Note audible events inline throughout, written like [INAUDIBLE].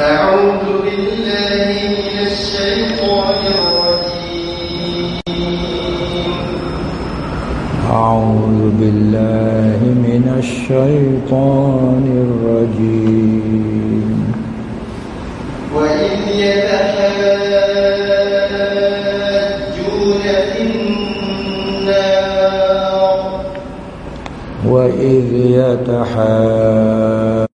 أعوذ بالله من الشيطان الرجيم. أعوذ بالله من الشيطان الرجيم. وإذ يتحاجون في النار. وإذ يتحاجون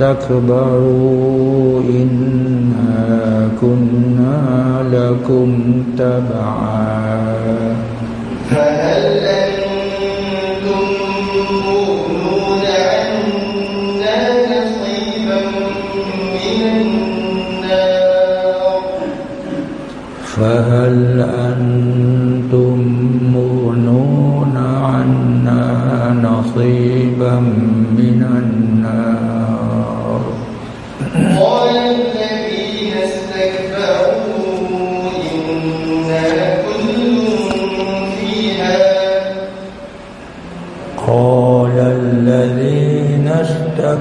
استكبروا إنا كنا لكم تبعا. فهل أنتم مغنون عنا نصيبا من النار؟ فهل أنتم مغنون عنا نصيبا من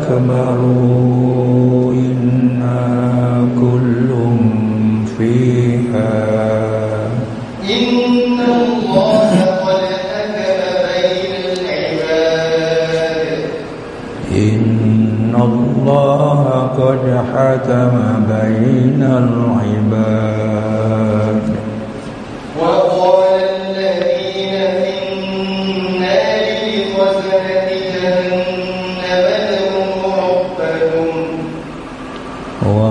استكبروا إنا كل فيها. إن الله قد حكم بين العباد. إن الله قد حكم بين العباد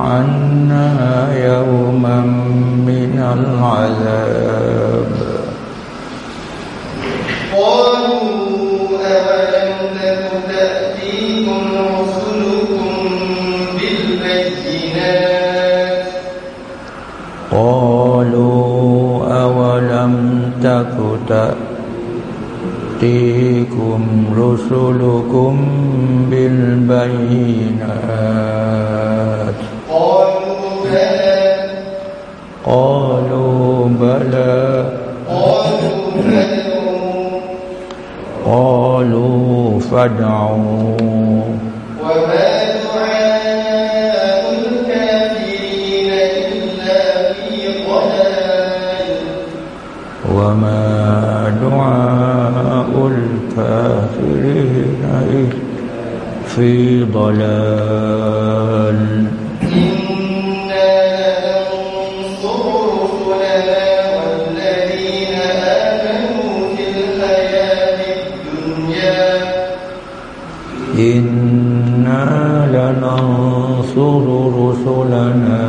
عنا يوما من العذاب. قالوا أولم تأتيكم رسلكم بالبينات. قالوا أولم تك تأتيكم رسلكم بالبينات. قالوا بلى. قالوا فادعوا. قالوا فادعوا وما دعاء الكافرين إلا في ضلال وما دعاء الكافرين إلا في ضلال. لننصر رسلنا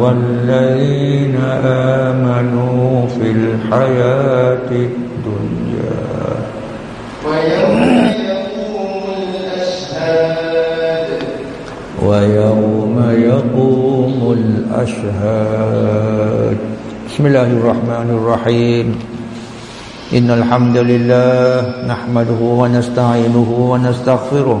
والذين آمنوا في الحياة الدنيا. ويوم يقوم الأشهاد ويوم يقوم الأشهاد. بسم الله الرحمن الرحيم. إن الحمد لله نحمده ونستعينه ونستغفره.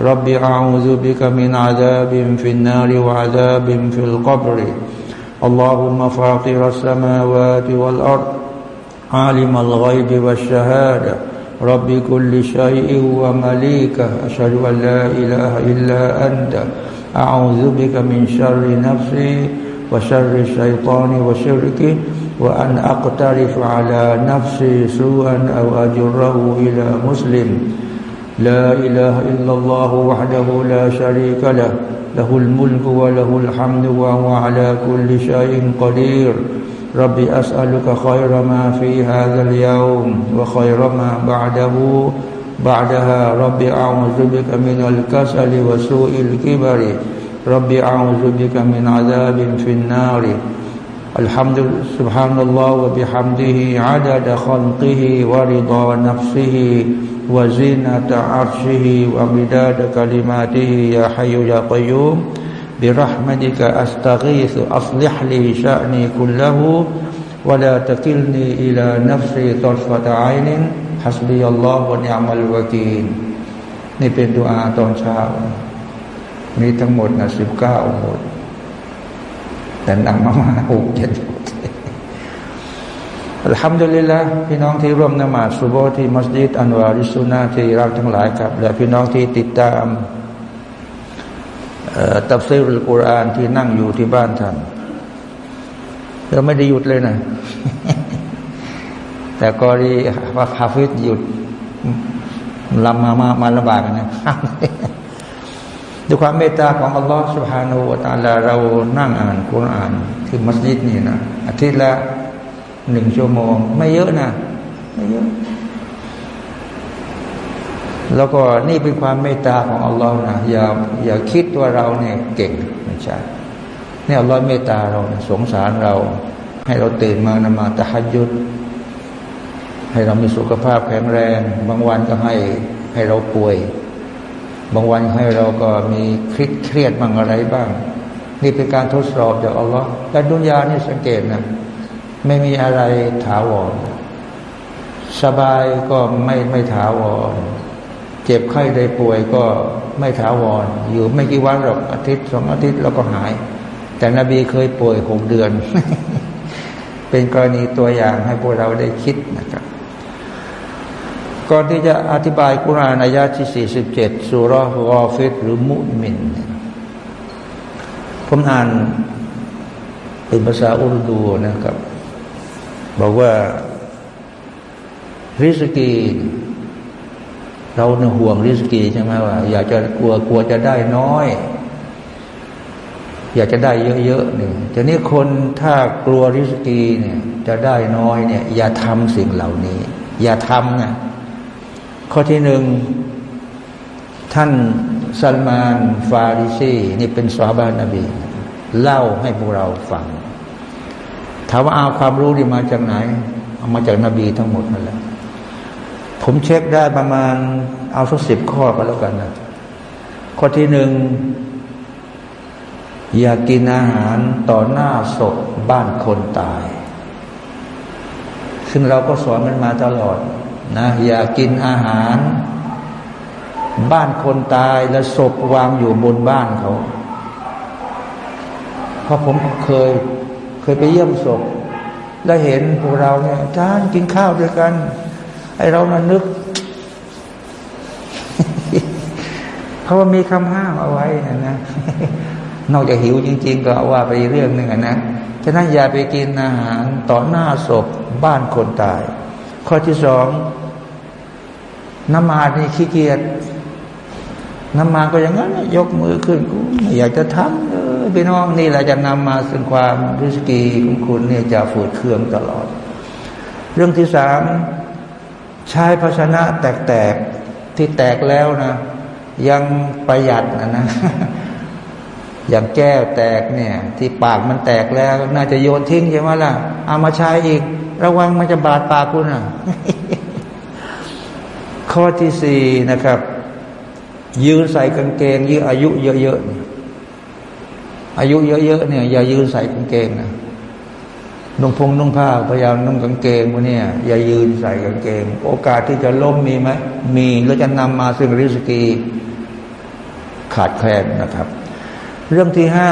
رب أعوذ بك من عذاب في النار وعذاب في القبر. اللهم فاطر السماوات والأرض عالم الغيب والشهادة. رب كل شيء ومليكه أشهد أن لا إله إلا أنت. أعوذ بك من شر نفسي وشر الشيطان وشركه وأن أقترف على نفسي سوءا أو أجره إلى مسلم. لا إله إلا الله وحده لا شريك له. له الملك وله الحمد وهو على كل شيء قدير. ربي أسألك خير ما في هذا اليوم وخير ما بعده. بعدها ربي أعوذ بك من الكسل وسوء الكبر. ربي أعوذ بك من عذاب في النار. الحمد سبحان الله وبحمده عدد خلقه ورضا نفسه. وزينة عرشه ومداد كلماته يا حي يا قيوم برحمتك أستغيث أصلح لي شأني كله ولا تكلني إلى نفسي طرفة عين حسبي الله ونعم الوكيل นี่เป็นดุอาตอนเช้ามีทั้งหมดนะสิบเก้าหมดแต่นั่งมามาหกเจ็ด อัลฮัมดุลิลละพี่น้องที่ร่วมนมาสุโบที่มัสยิดอันวาริสุนาที่รักทั้งหลายครับ และพี่น้องที่ติดตามตับซีรุลกุรอานที่นั่งอยู่ที่บ้านท่านเราไม่ได้หยุดเลยนะ แต่กอรีว่าฮาฟิดหยุดลำมามามาลำบากนะด้วยความเมตตาของอัลลอฮฺสุบฮานาอัลลอฮเรานั่งอ่านคุรอานที่มัสยิดนี่นะอาทิตย์ละ หนึ่งชั่วโมง ไม่เยอะนะไม่เยอะ แล้วก็นี่เป็นความเมตตาของอัลลอฮ์นะอย่าอย่าคิดว่าเราเนี่ยเก่งไม่ใช่เนี่ยอัลลอฮ์เมตตาเราสงสารเรา ให้เราตื่นมานมาตะฮัยุดให้เรามีสุขภาพแข็งแรง บางวันก็ให้ให้เราป่วย บางวันให้เราก็มีคลิดเครียดบ้างอะไรบ้าง นี่เป็นการทดสอบจากอัลลอฮ์แต่ดุนยานี่สังเกตนะ ไม่มีอะไรถาวร สบายก็ไม่ไม่ถาวร เจ็บไข้ได้ป่วยก็ไม่ถาวร อยู่ไม่กี่วันหรอกอาทิตย์สองอาทิตย์เราก็หาย แต่นบีเคยป่วยหกเดือน เป็นกรณีตัวอย่างให้พวกเราได้คิดนะครับก่อนที่จะอธิบายกุรานอายาที่ 47 สุรกอฟิดหรือมุมิน ผมอ่านเป็นภาษาอุรดูนะครับ บอกว่าริสกี เราเนี่ยห่วงริสกีใช่ไหมว่า อยากจะกลัวกลัวจะได้น้อย อยากจะได้เยอะๆหนึ่งแต่นี้คนถ้ากลัวริสกีเนี่ยจะได้น้อยเนี่ย อย่าทำสิ่งเหล่านี้ อย่าทำนะข้อที่หนึ่งท่านซัลมาน ฟาริซีนี่เป็นสวาบานนบี เล่าให้พวกเราฟัง ถามว่าเอาความรู้นี่มาจากไหน เอามาจากนบีทั้งหมดนั่นแหละ ผมเช็คได้ประมาณ เอาสักสิบข้อก็แล้วกันนะข้อที่หนึ่งอย่ากินอาหารต่อหน้าศพบ้านคนตาย ซึ่งเราก็สอนมันมาตลอดนะอย่ากินอาหาร บ้านคนตายแล้วศพวางอยู่บนบ้านเขา เพราะผมเคย เคยไปเยี่ยมศพแล้วเห็นพวกเราเนี่ยจานกินข้าวด้วยกันไอเรานะนึกเพราะว่ามีคำห้ามเอาไว้นะนะนอกจากหิวจริง ๆ ก็เอาว่าไปเรื่องหนึ่งนะฉะนั้นอย่าไปกินอาหารต่อหน้าศพบ้านคนตาย ข้อที่สองน้ำมานี่ขี้เกียจน้ำมาก็อย่างนั้นยกมือขึ้นกูอยากจะทำเออ พี่น้องนี่แหละจะนำมาซึ่งความริสกีของคุณเนี่ยจะฝืดเคืองตลอด เรื่องที่สามใช้ภาชนะแตกๆที่แตกแล้วนะ ยังประหยัดนะนะอย่างแก้วแตกเนี่ย ที่ปากมันแตกแล้ว น่าจะโยนทิ้งใช่ไหมล่ะเอามาใช้อีก ระวังมันจะบาดปากคุณอะ ข้อที่สี่นะครับ ยืนใส่กางเกงยืนอายุเยอะๆ อายุเยอะๆเนี่ยอย่ายืนใส่กางเกงนะนุ่งพงนุ่งผ้าพยายามนุ่งกางเกงพวกนี้อย่ายืนใส่กางเกง โอกาสที่จะล้มมีไหมมีแล้วจะนำมาซึ่งริสกีขาดแคลนนะครับ เรื่องที่ห้า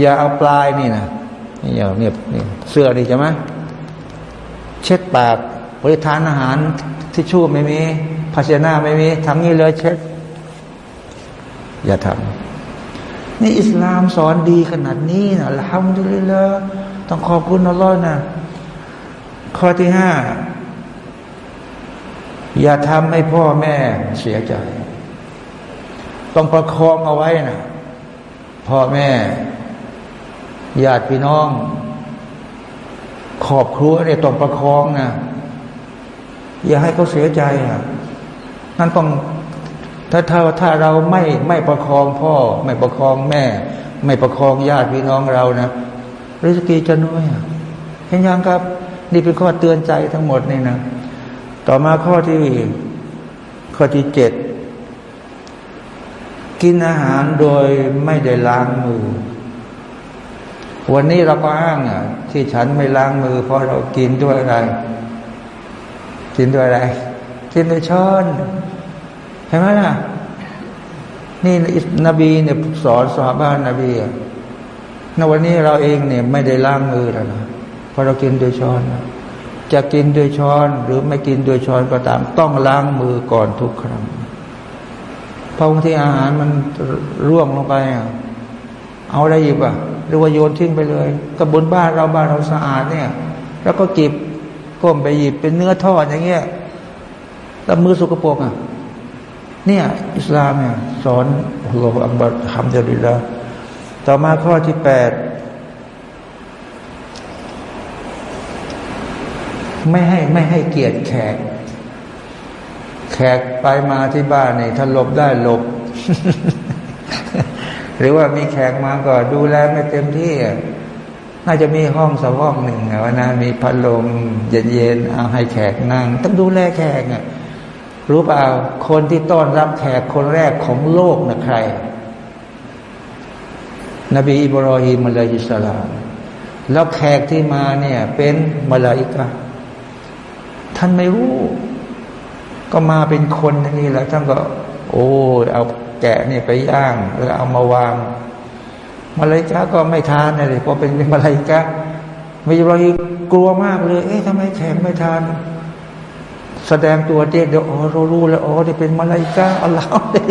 อย่าเอาปลายนี่นะนี่อย่างเนี่ยเสื้อนี่ใช่ไหมเช็ดปากบริทานอาหารที่ชู่ไม่มีภาชนะไม่มีทำนี้เลยเช็ดอย่าทำ นี่อิสลามสอนดีขนาดนี้นะละฮัมดุลิลละต้องขอบคุณอัลลอฮ์นะ ข้อที่ห้าอย่าทำให้พ่อแม่เสียใจ ต้องประคองเอาไว้นะพ่อแม่ญาติพี่น้อง ขอบครัวเนี่ยต้องประคองนะอย่าให้เขาเสียใจอะนั่นต้อง ถ้าถ้าถ้าเราไม่ไม่ประคองพ่อ ไม่ประคองแม่ ไม่ประคองญาติพี่น้องเรานะริสกีจะน้อยเห็นยังครับ นี่เป็นข้อเตือนใจทั้งหมดนี่นะต่อมาข้อที่ข้อที่เจ็ดกินอาหารโดยไม่ได้ล้างมือ วันนี้เราก็อ้างอะ ที่ฉันไม่ล้างมือ เพราะเรากินด้วยอะไร กินด้วยอะไร กินด้วยช้อน เห็นไหมล่ะ นี่นบีเนี่ยสอนสาบ้านนบีอะในวันนี้เราเองเนี่ยไม่ได้ล้างมือแล้วนะเพราะเรากินด้วยช้อน จะกินด้วยช้อนหรือไม่กินด้วยช้อนก็ตาม ต้องล้างมือก่อนทุกครั้งเพราะบางทีอาหารมันร่วงลงไปอะเอาอะไรหยิบอะหรือว่าโยนทิ้งไปเลยกับบนบ้านเราบ้านเราสะอาดเนี่ย แล้วก็กิบก้มไปหยิบเป็นเนื้อทอดอย่างเงี้ยแล้วมือสกปรกอะ เนี่ยอิสลามเนี่ยสอนอัลลอฮฺอักบัรฮัมดุลิลละต่อมาข้อที่แปดไม่ให้ไม่ให้เกียรติแขก แขกไปมาที่บ้านเนี่ยถ้าหลบได้หลบ หรือว่ามีแขกมาก็ดูแลไม่เต็มที่น่าจะมีห้องสักห้องหนึ่งว่านะมีพัดลมเย็นๆเอาให้แขกนั่ง ต้องดูแลแขกอะ รู้เปล่า คนที่ต้อนรับแขกคนแรกของโลกนะใคร นบีอิบรอฮีมะลาฮิสลามแล้วแขกที่มาเนี่ย เป็นมลาอิกะท่านไม่รู้ ก็มาเป็นคนนี่แหละท่านก็ โอ้เอาแกะเนี่ยไปย่าง แล้วเอามาวางมาลายกาก็ไม่ทานเลยเพราะเป็นมาลายกาไม่รอยกลัวมากเลย เอ๊ะทำไมแขกไม่ทาน แสดงตัวเจ๊เดี๋ยวอ๋อเรารู้แล้วอ๋อที่เป็นมาลายกาอัลลอฮ์เลย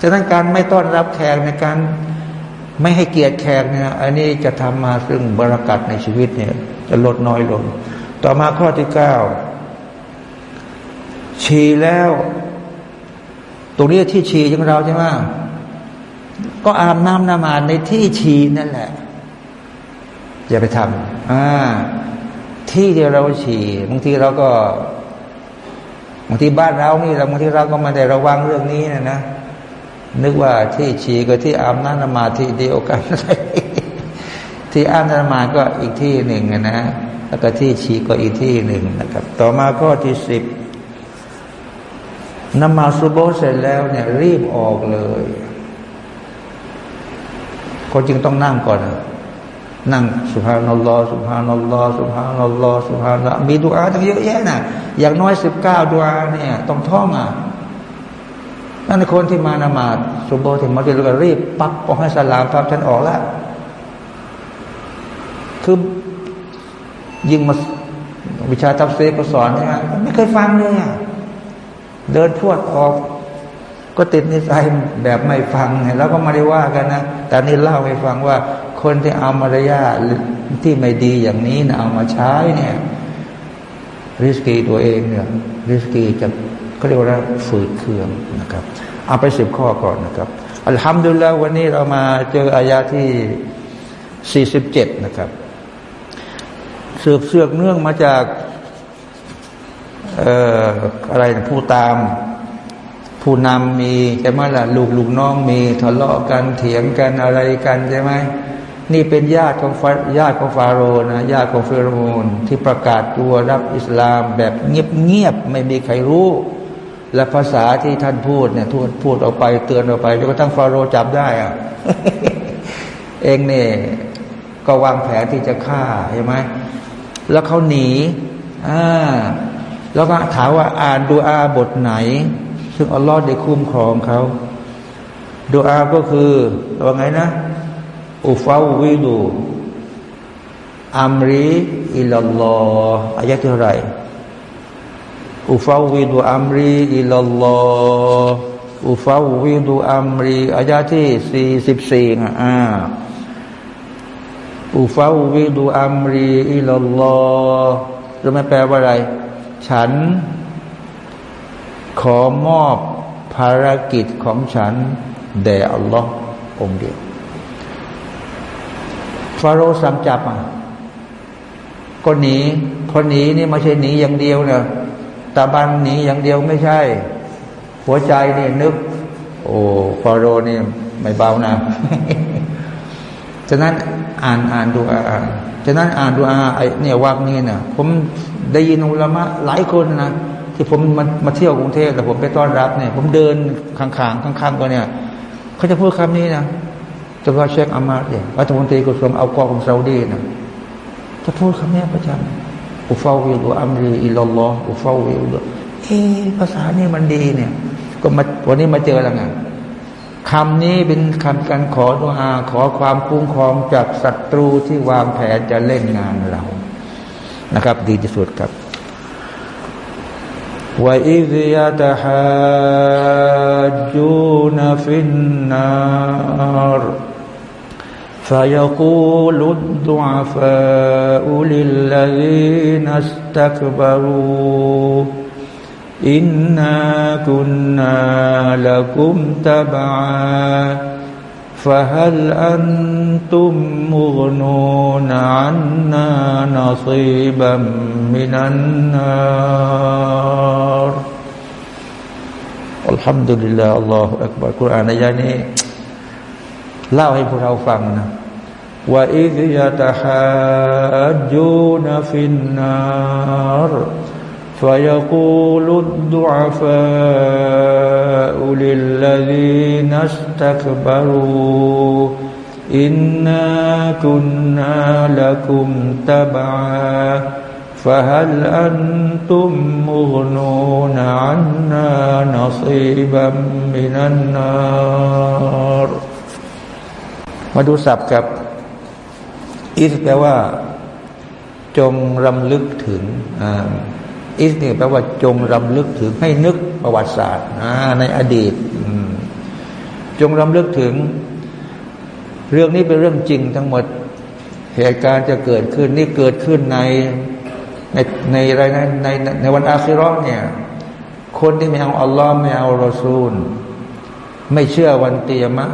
ฉะนั้นการไม่ต้อนรับแขกในการไม่ให้เกียรติแขกเนี่ยอันนี้จะทำมาซึ่งบรารักัดในชีวิตเนี่ย จะลดน้อยลง ต่อมาข้อที่เก้าฉี่แล้ว ตรงนี้ที่ฉี่ของเราใช่ไหมก็อาบน้ำนมาในที่ชีนั่นแหละ อย่าไปทำอ่าที่ที่เราฉี่บางทีเราก็ บางทีบ้านเรานี่เราบางทีเราก็มาได้ระวังเรื่องนี้นะนะนึกว่าที่ฉี่กับที่อาบน้ำนมาที่เดียวกันที่อาบน้ำนมาก็อีกที่หนึ่งนะแล้วก็ที่ฉี่ก็อีกที่หนึ่งนะครับ ต่อมาข้อที่สิบนมาสุโบเสร็จแล้วเนี่ยรีบออกเลยก็จึงต้องนั่งก่อน นั่งสุภานัลลอฮ์สุภานัลลอฮ์สุภานัลลอฮ์สุภานัลมีดุอาตั้งเยอะแยะนะอย่างน้อยสิบเก้าดุอาเนี่ยต้องท่องอะนั่นคนที่มานมาดสุโบถึงมาเรีก็รีบปั๊บพอให้สลามปั๊บฉันออกแล้วคือยิงมาวิชาทับเซก็สอนใช่ไหมไม่เคยฟังเลยอะเดินพวดออก ก็ติดนิสัยแบบไม่ฟังแล้วก็ไม่ได้ว่ากันนะ แต่นี่เล่าให้ฟังว่า คนที่เอามารยาที่ไม่ดีอย่างนี้นะเอามาใช้เนี่ย ริสกีตัวเองเนี่ยริสกีจะเขาเรียกว่าฝืดเคืองนะครับ เอาไปสิบข้อก่อนนะครับอัลฮัมดุลิลละวันนี้เรามาเจออายาที่สี่สิบเจ็ดนะครับ สืบเสือกเนื่องมาจากเอ่ออะไรผู้ตาม ผู้นำมีใช่ไหมล่ะลูกลูกน้องมีทะเลาะกันเถียงกันอะไรกันใช่ไหมนี่เป็นญาติของญาติของฟาโรนะญาติของเฟโรนที่ประกาศตัวรับอิสลามแบบเงียบๆไม่มีใครรู้ และภาษาที่ท่านพูดเนี่ยทูดพูดออกไปเตือนออกไปจนกระทั่งฟาโรห์จับได้อะเองเนี่ยก็วางแผนที่จะฆ่าใช่ไหมแล้วเขาหนีอ่าแล้วก็ถามว่าอ่านดูอาบทไหน ซึ่งอัลลอฮ์ได้คุ้มครองเขาดูอาก็คือว่าไงนะ أفوض أمري إلى الله อายะที่เท่าไหร่ أفوض أمري إلى الله أفوض أمري อายะที่สี่สิบสี่อ่า أفوض أمري إلى الله รู้ไหมแปลว่าอะไร ฉัน ขอมอบภารกิจของฉัน แด่อัลลอฮ์องเดียวฟาโรห์สั่งจับอะก็หนีพอหนีนี่ไม่ใช่หนีอย่างเดียวนะตาบันหนีอย่างเดียวไม่ใช่ หัวใจนี่นึก โอ้ฟาโรห์นี่ไม่เบานะฉะนั้นอ่านอ่านดูอาฉะนั้นอ่านดูอาไอเนี่ยวักนี้นะผมได้ยินอุลามะหลายคนนะ ที่ผมมามาเที่ยวกรุงเทพแต่ผมไปต้อนรับเนี่ย ผมเดินข้างๆข้างๆก็เนี่ยเขาจะพูดคำนี้นะจะว่าเชคอามาดเนี่ยรัฐมนตรีกระทรวงเอากอฟของซาอุดีนะจะพูดคำนี้ประจำ أفوض أمري إلى الله أفوض เอภาษานี่มันดีเนี่ย ก็มาวันนี้มาเจอแล้วไงคำนี้เป็นคำการขอดุอาขอความคุ้มครองจากศัตรูที่วางแผนจะเล่นงานเรา นะครับ ดีที่สุดครับ وإذ يتحاجون في النار فيقول الضعفاء للذين استكبروا إنا كنا لكم تبعا فهل أنتم مغنون عنا نصيبا من النار الحمد لله الله أكبر กุรอานอายะนี้เล่าให้พวกเราฟังนะว่าอิซยะตะฮาจูนฟินนาร فيقول الضعفاء للذين استكبروا إنا كنا لكم تبعا فهل أنتم مغنون عنا نصيبا من النار มาดูศัพท์กับอิสแปลว่า จงรำลึกถึงอิสเนี่ยแปลว่าจงรำลึกถึงให้นึกประวัติศาสตร์ในอดีต จงรำลึกถึง เรื่องนี้เป็นเรื่องจริงทั้งหมดเหตุการณ์จะเกิดขึ้นนี่เกิดขึ้นในในในอะไรในในในวันอาคิรอเนี่ย คนที่ไม่เอาอัลลอฮ์ไม่เอารอซูล ไม่เชื่อวันเตียมะ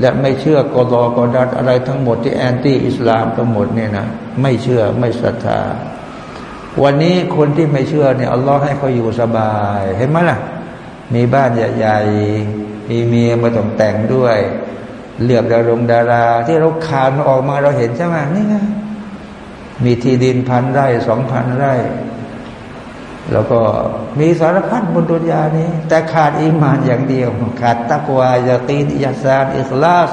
และไม่เชื่อกอรอกอดัดอะไรทั้งหมดที่แอนตี้อิสลามทั้งหมดเนี่ยนะไม่เชื่อไม่ศรัทธา วันนี้คนที่ไม่เชื่อเนี่ยอัลลอฮ์ให้เขาอยู่สบาย เห็นไหมล่ะ มีบ้านใหญ่ๆมีเมียมาต้องแต่งด้วยเลือกดารงดารา ที่เราขานออกมาเราเห็นใช่ไหมนี่ไงมีที่ดินพันไร่สองพันไร่ แล้วก็มีสารพัดบนดุนยานี้ แต่ขาดอีมานอย่างเดียว ขาดตักวายาตีนยาซานอิสลาส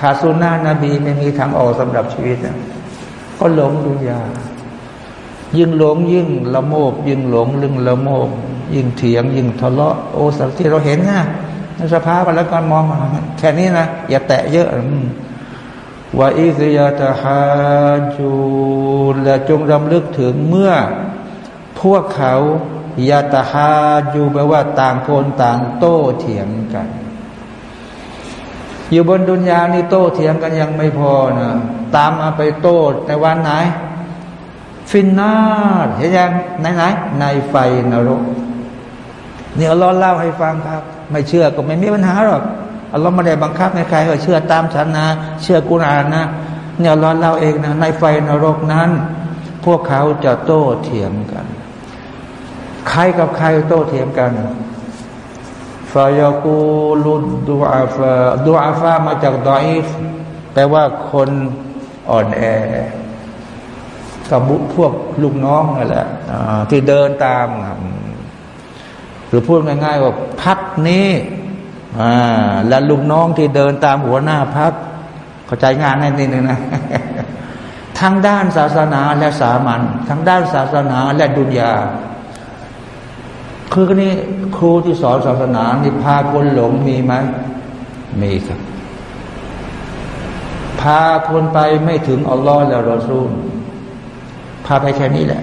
ขาดสุนนะนบีไม่มีทางออกสำหรับชีวิตนะก็หลงดุนยายิ่งหลงยิ่งละโมบยิ่งหลงยิ่งละโมบ ยิ่งเถียง ยิ่งทะเลาะโอ้สักที่เราเห็นนะในสภาพแล้วก็มองแค่นี้นะอย่าแตะเยอะว่าอิสยาตฮาจูและจงรำลึกถึงเมื่อ พวกเขายาตฮาจูแปลว่าต่างคนต่างโต้เถียงกัน อยู่บนดุนยานี่โต้เถียงกันยังไม่พอนะตามมาไปโต้ในวันไหน ฟินนาเห็นยังไหนไหนในไฟนรก นี่อัลลอฮ์เล่าให้ฟังครับ ไม่เชื่อก็ไม่มีปัญหาหรอกอัลลอฮ์ไม่ได้บังคับให้ใครก็เชื่อตามฉันนะ เชื่อกุรานนะเนี่ยอัลลอฮ์เล่าเองนะในไฟนรกนั้น พวกเขาจะโต้เถียงกัน ใครกับใครโต้เถียงกันฟายกูลุดดูอาฟาดูอาฟามาจากดอยฟแปลว่าคนอ่อนแอกับพวกลูกน้องนั่นแหละที่เดินตาม รือพูดง่าย ๆ ว่าพักนี้อ่าและลุงน้องที่เดินตามหัวหน้าพักเข้าใจงานนั่นนิดนึงนะทั้งด้านศาสนาและสามัญทั้งด้านศาสนาและดุนยาคือนี่ครูที่สอนศาสนานี่พาคนหลงมีไหมมีครับ พาคนไปไม่ถึงอัลลอฮ์และรอซูล พาไปแค่นี้แหละ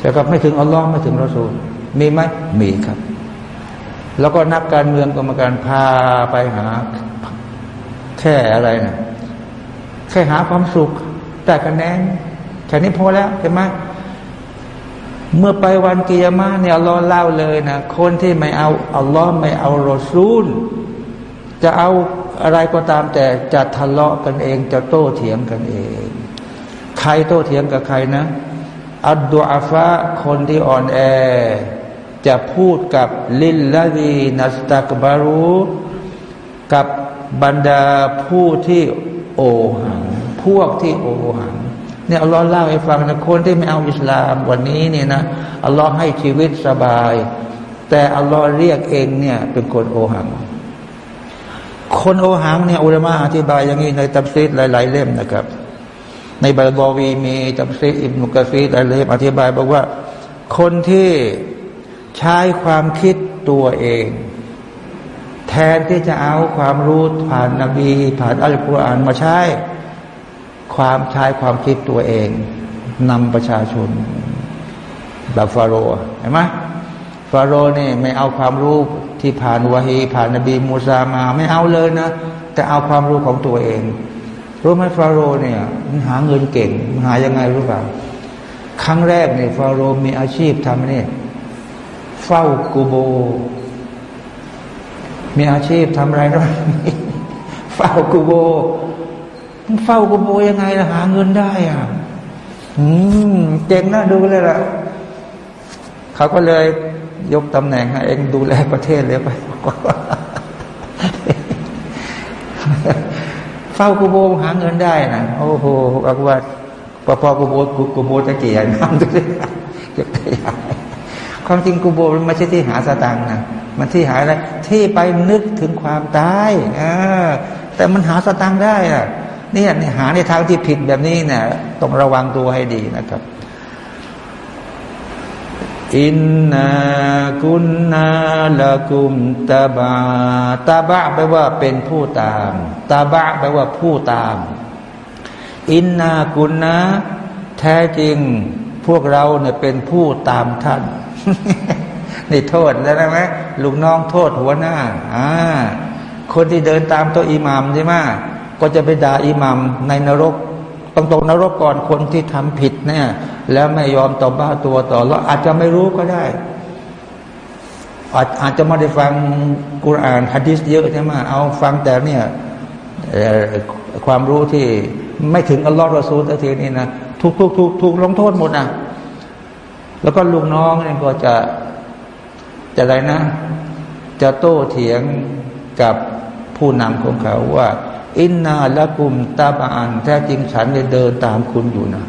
แต่ก็ไม่ถึงอัลลอฮ์ไม่ถึงรอซูล มีไหมมีครับ แล้วก็นักการเมืองกรรมการพาไปหา แค่อะไรนะแค่หาความสุขแต่คะแนนแค่นี้พอแล้วใช่ไหมเมื่อไปวันกิยามะเนี่ยอัลลอเล่าเลยนะคนที่ไม่เอาอัลลอฮ์ไม่เอารอซูล จะเอาอะไรก็ตามแต่จะทะเลาะกันเอง จะโต้เถียงกันเอง ใครโต้เถียงกับใครนะ อัดดูอาฟะคนที่อ่อนแอ จะพูดกับลิลลาดีนัสตักบารูกับบรรดาผู้ที่โอหัง พวกที่โอหังเนี่ยอัลลอฮ์เล่าให้ฟังนะคนที่ไม่เอาอิสลามวันนี้เนี่ยนะอัลลอฮ์ให้ชีวิตสบาย แต่อัลลอฮ์เรียกเองเนี่ยเป็นคนโอหัง คนโอหังเนี่ยอุลามะอธิบายอย่างนี้ในตับซีดหลาย ๆ เล่มนะครับ ในบาลบอวีมีตับซีดอิบนุกะซีดหลายเล่มอธิบายบอกว่า คนที่ ใช้ความคิดตัวเอง แทนที่จะเอาความรู้ผ่านนบีผ่านอัลกุรอานมาใช้ ความใช้ความคิดตัวเองนำประชาชนแบบฟาโรห์เห็นไหมฟาโรห์นี่ไม่เอาความรู้ที่ผ่านวะฮีผ่านนบีมูซามาไม่เอาเลยนะ แต่เอาความรู้ของตัวเองรู้ไหมฟาโรห์เนี่ยมันหาเงินเก่ง หายังไงรู้เปล่า ครั้งแรกเนี่ยฟาโรห์มีอาชีพทำนี่ เฝ้ากูโบ มีอาชีพทำอะไรนะเฝ้ากูโบเฝ้ากูโบยังไงล่ะหาเงินได้อะอืมเจ๋งนะดูเลยล่ะเขาก็เลยยกตำแหน่งให้เองดูแลประเทศเลยไปเฝ้ากูโบหาเงินได้นะโอ้โหอักว่าพอพอกูโบกูโบตะเกียงน้ำดูเลยเก็บขยะ ความจริงกูโบมันไม่ใช่ที่หาสตังค์นะมันที่หาอะไรที่ไปนึกถึงความตายอแต่มันหาสตังค์ได้อะนี่หาในทางที่ผิดแบบนี้เนี่ยต้องระวังตัวให้ดีนะครับ อินนากุนนาละกุมตาบาตาบะแปลว่าเป็นผู้ตาม ตาบะแปลว่าผู้ตาม อินนากุนนาแท้จริงพวกเราเนี่ยเป็นผู้ตามท่าน นี่โทษแล้ไหมลูกน้องโทษหัวหน้า อ่า คนที่เดินตามตัวอิหมามใช่ไหมก็จะไปด่าอิหมามในนรกต้องตกนรกก่อนคนที่ทำผิดเนี่ย แล้วไม่ยอมต่อบ้าตัวต่อแล้วอาจจะไม่รู้ก็ได้ อาจอาจจะไม่ได้ฟังกุรอานฮะดิษเยอะใช่ไหมเอาฟังแต่เนี่ยความรู้ที่ไม่ถึงอัลลอฮฺรอซูลทีนี้นะถูกถูกถูกถูกลงโทษหมดนะ แล้วก็ลุงน้องเนี่ยก็จะจะอะไรนะ จะโต้เถียงกับผู้นำของเขาว่า อินนาละกุมตาบานแท้จริงฉันเนี่ยเดินตามคุณอยู่นะ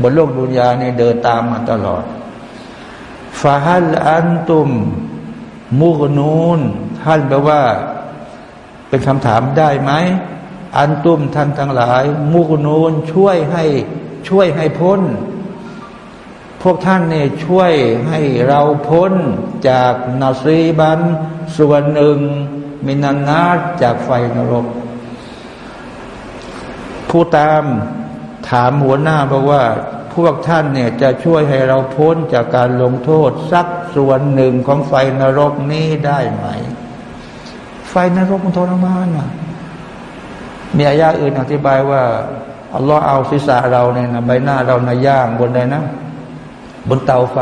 บนโลกดุนยาเนี่ยเดินตามมาตลอดฟาฮัลอันตุมมุกนูนท่านแปลว่า เป็นคำถามได้ไหมอันตุมท่านทั้งหลาย มุกนูนช่วยให้ช่วยให้พ้น พวกท่านเนี่ยช่วยให้เราพ้นจากนาซีบัน ส่วนหนึ่ง มินันนาจากไฟนรก ผู้ตามถามหัวหน้าบอกว่า พวกท่านเนี่ยจะช่วยให้เราพ้นจากการลงโทษ สักส่วนหนึ่งของไฟนรกนี้ได้ไหม ไฟนรกมันทรมานอะมีอายาอื่นอธิบายว่าอัลลอฮ์เอาศีรษะเราเนี่ยนะใบหน้าเราในย่างบนใดนะ บนเตาไฟ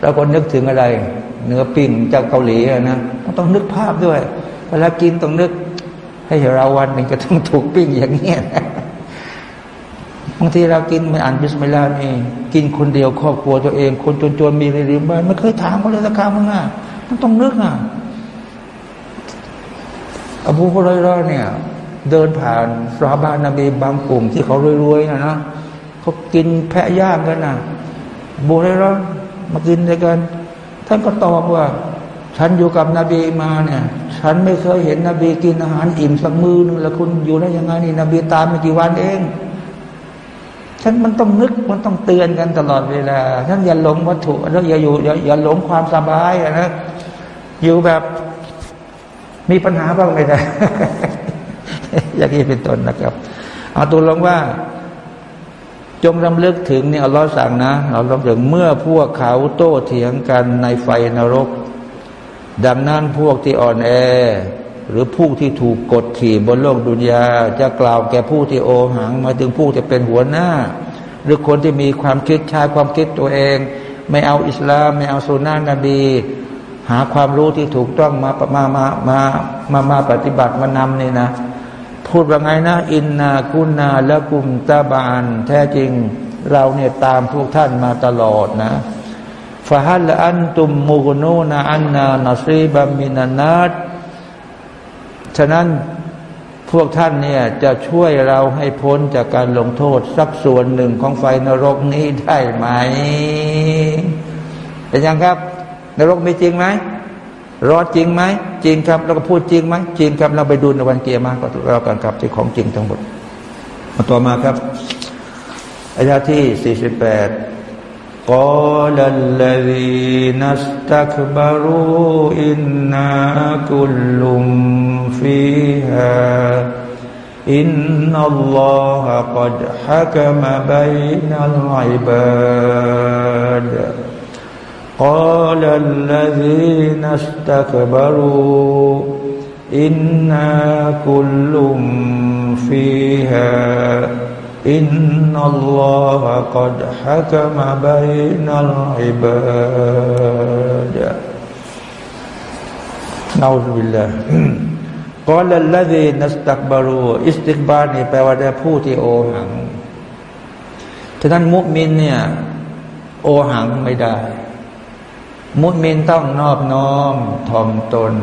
แล้วก็นึกถึงอะไร เนื้อปิ้งจากเกาหลีนะต้องนึกภาพด้วย เวลากินต้องนึก ให้เราวันหนึ่งจะต้องถูกปิ้งอย่างเงี้ยบางทีเรากินไม่อ่านบิสมิลลาห์นี่กินคนเดียวครอบครัวตัวเอง คนจนๆมีในริมบ้านไม่เคยถามเขาเลยสักคำมึงอะมันต้องนึกอะอบูฮุไรรอเนี่ย เดินผ่านสาบานนบีบางกลุ่มที่เขารวยๆนะนะเขากินแพะย่างกันนะ บูฮุไรรอมากินด้วยกัน ท่านก็ตอบว่า ฉันอยู่กับนบีมาเนี่ย ฉันไม่เคยเห็นนบีกินอาหารอิ่มสักมือนึงแล้วคุณอยู่ได้ยังไงนี่นบีตามไม่กี่วันเองฉันมันต้องนึกมันต้องเตือนกันตลอดเวลาท่านอย่าหลงวัตถุแล้วอย่าอยู่อย่าอย่าหลงความสบายนะอยู่แบบมีปัญหาบ้างไหมนะอย่างนี้เป็นต้นนะครับ เอาตัวลงว่า จงรำลึกถึงเนี่ยอัลลอฮ์สั่งนะเราลองถึงเมื่อพวกเขาโต้เถียงกันในไฟนรก ดังนั้นพวกที่อ่อนแอ หรือผู้ที่ถูกกดขี่บนโลกดุนยา จะกล่าวแก่ผู้ที่โอหังมาถึงผู้ที่เป็นหัวหน้า หรือคนที่มีความคิดชาความคิดตัวเอง ไม่เอาอิสลาม ไม่เอาสุนานะนบี หาความรู้ที่ถูกต้องมามามามามามาปฏิบัติมานำนี่นะ พูดว่าไงนะ อินนากุนาและกุมตาบาน แท้จริง เราเนี่ยตามพวกท่านมาตลอดนะฟาฮัลอันตุมมูกนูนาอันนานาซีบัมมินานัดฉะนั้นพวกท่านเนี่ยจะช่วยเราให้พ้นจากการลงโทษ สักส่วนหนึ่งของไฟนรกนี้ได้ไหมเป็นยังครับ นรกมีจริงไหม รอจริงไหมจริงครับ แล้วก็พูดจริงไหมจริงครับเราไปดูในวันเกียร์มาก็เรากันครับที่ของจริงทั้งหมดมาต่อมาครับอายาที่สี่สิบแปด قال الذين استكبروا إنا كل فيها إن الله قد حكم بين العباد قال الذين استكبروا إنا كل فيها إن الله قد حكم بين العباد نعوذ بالله [CLEARS THROAT] قال الذين استكبروا استكبار นี่แปลว่าได้ผู้ที่โอหังฉะนั้นมุมินเนี่ยโอหังไม่ได้ มุสลิมต้องนอบน้อมถ่อมตน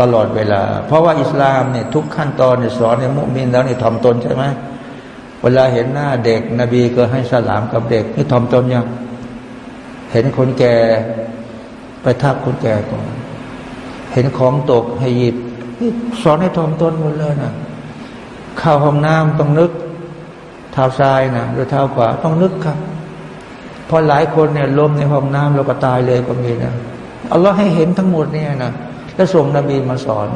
ตลอดเวลา เพราะว่าอิสลามเนี่ยทุกขั้นตอนเนี่ยสอนในมุสลิมแล้วนี่ถ่อมตนใช่ไหมเวลาเห็นหน้าเด็ก นบีก็ให้สลามกับเด็กนี่ถ่อมตนยังเห็นคนแก่ไปทักคนแก่ก่อนเห็นของตกให้หยิบสอนให้ถ่อมตนหมดเลยนะเข้าห้องน้ำต้องนึก เท้าซ้ายนะหรือเท้าขวาต้องนึกครับ อหลายคนเนี่ยล้มในห้องน้ำเราก็ตายเลยก็มีนะอัลลอฮ์ให้เห็นทั้งหมดเนี่ยนะแล้วส่งนบีมาสอน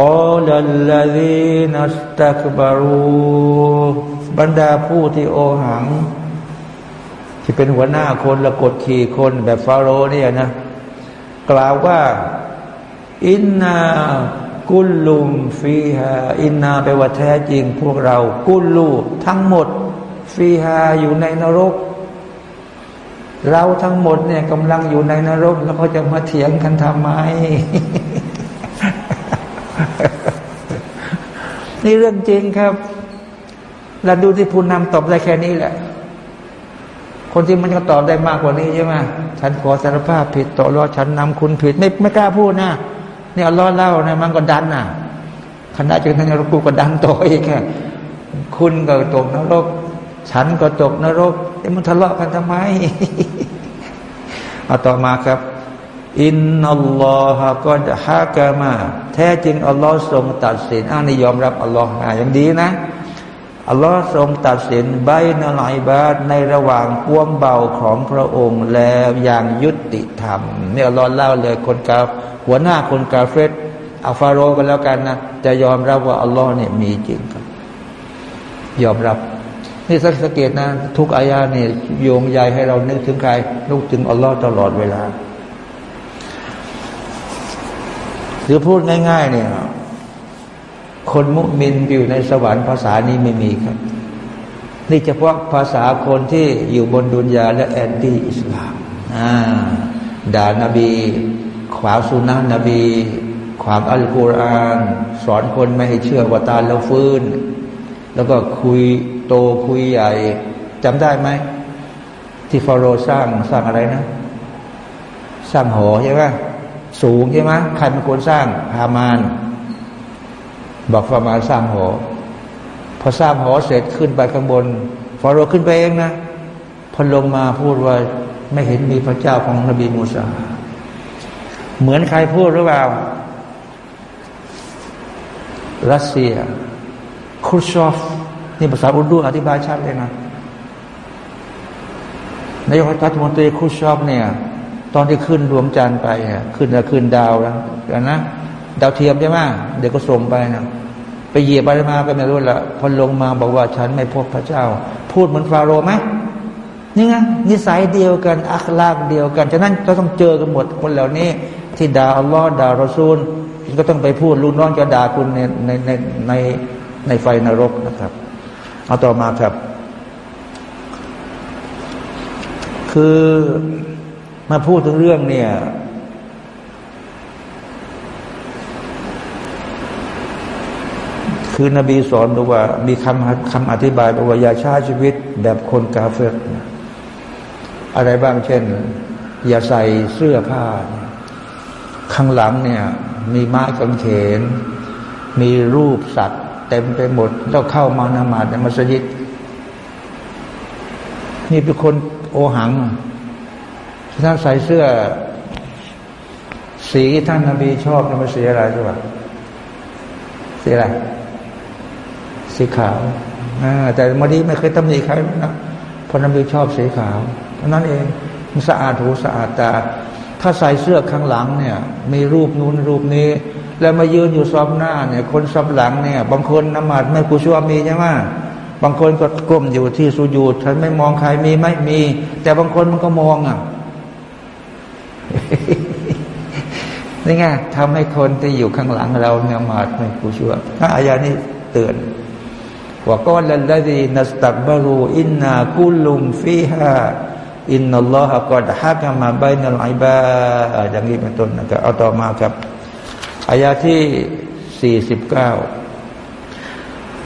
กอลัลลดีนัสตักบารูบรรดาผู้ที่โอหัง ที่เป็นหัวหน้าคนละกดขี่คนแบบฟาโรห์เนี่ยนะ กล่าวว่า อินนากุลลุมฟีฮาอินนาไปว่าแท้จริงพวกเรา กุลลูทั้งหมดฟีฮาอยู่ในนรก เราทั้งหมดเนี่ยกำลังอยู่ในนรกแล้วเขาจะมาเถียงกันทำไม นี่เรื่องจริงครับเราดูที่ผู้นำตอบได้แค่นี้แหละ คนที่มันจะตอบได้มากกว่านี้ใช่ไหมฉันขอสารภาพผิดต่อรอฉันนำคุณผิด ไม่ไม่กล้าพูดนะนี่อัลลอฮ์เล่านะมันก็ดันนะคณะจึงทั้งนรกกูก็ดันต่ออีกแค่คุณก็ตกนรก ฉันก็ตกนรกไอ้มันทะเลาะกันทำไมเอาต่อมาครับ อินนัลลอฮะก็ฮากามา แท้จริงอัลลอฮ์ทรงตัดสินอ้านี่ยอมรับอัลลอฮ์อย่างดีนะอัลลอฮ์ทรงตัดสินใบนาลายบาในระหว่างพวงเบาของพระองค์แล้วอย่างยุติธรรมเนี่ยอัลลอฮ์เล่าเลยคนกาหัวหน้าคนกาเฟรอย่างฟาโรห์กันแล้วกันนะจะยอมรับว่าอัลลอฮ์เนี่ยมีจริงครับ ยอมรับ นี่สังเกตนะ ทุกอายาเนี่ยโยงใยให้เรานึกถึงใครนึกถึงอัลลอฮ์ตลอดเวลาหรือพูดง่าย ๆ เนี่ย คนมุมินอยู่ในสวรรค์ภาษานี้ไม่มีครับ นี่เฉพาะภาษาคนที่อยู่บนดุนยาและ anti อิสลามด่านาบี ขวาสุนัขนบีขวางอัลกุรอาน สอนคนไม่ให้เชื่อว่าตาแล้วฟื้น แล้วก็คุย โตคุยใหญ่จำได้ไหม ที่ฟาโรสร้างสร้างอะไรนะ สร้างหอใช่ไหมสูงใช่ไหมใครเป็นคนสร้างฮามาน บอกฟามาสร้างหอ พอสร้างหอเสร็จขึ้นไปข้างบนฟาโรขึ้นไปเองนะพอลงมาพูดว่าไม่เห็นมีพระเจ้าของนบีมูซาเหมือนใครพูดหรือเปล่า รัสเซียครูชอฟ นี่ภาษาอุดูอธิบายชัดเลยนะนายกรัฐมนตรีครูชอฟเนี่ย ตอนที่ขึ้นดวงจันทร์ไปขึ้นขึ้นดาวแล้วกันนะดาวเทียมใช่ไหมเดี๋ยวก็ส่งไปนะไปเหยียบอะไรมาก็ไม่รู้ละพอลงมาบอกว่าฉันไม่พบพระเจ้า พูดเหมือนฟาโรห์ไหมนี่ไงนิสัยเดียวกันอัคลากเดียวกันฉะนั้นก็ต้องเจอกันหมดคนเหล่านี้ ที่ด่าอัลลอฮ์ด่ารอซูลก็ต้องไปพูดลูกน้องจะด่าคุณในในในในในไฟนรกนะครับ เอาต่อมาครับ คือมาพูดถึงเรื่องเนี่ย คือนบีสอนบอกว่า มีคำคำอธิบายบอกว่าอย่าช้าชีวิตแบบคนกาเฟตอะไรบ้างเช่น อย่าใส่เสื้อผ้า ข้างหลังเนี่ย มีไม้กางเขน มีรูปสัตว์ เต็มไปหมดแล้วเข้ามานมาดในมัสยิด นี่เป็นคนโอหังท่านใส่เสื้อ สีท่านนบีชอบมันสีอะไรใช่ปะสีอะไร สีขาวแต่มาดีไม่เคยตำหนิใครนะเพราะนบีชอบสีขาวเท่านั้นเองมันสะอาดหูสะอาดตาถ้าใส่เสื้อข้างหลังเนี่ย มีรูปนู้นรูปนี้ แล้วมายืนอยู่ซอบหน้าเนี่ย คนซับหลังเนี่ย บางคนนมาดไม่กูชัวมีใช่ไหมบางคนก็ก้มอยู่ที่สุญูดฉันไม่มองใครมีไม่มี แต่บางคนมันก็มองอะนี่ไงทำให้คนที่อยู่ข้างหลังเราเนี่ยมาดไม่กูชัวถ้าอายานี้เตือนว่าก้อนละละดีนัสตักบารูอินนาคุลุมฟีฮาอินนัลลอฮะกอดฮักมาบายนัลไอบาอย่างนี้เป็นต้นนะครับเอาต่อมาครับ อายาที่สี่สิบเก้า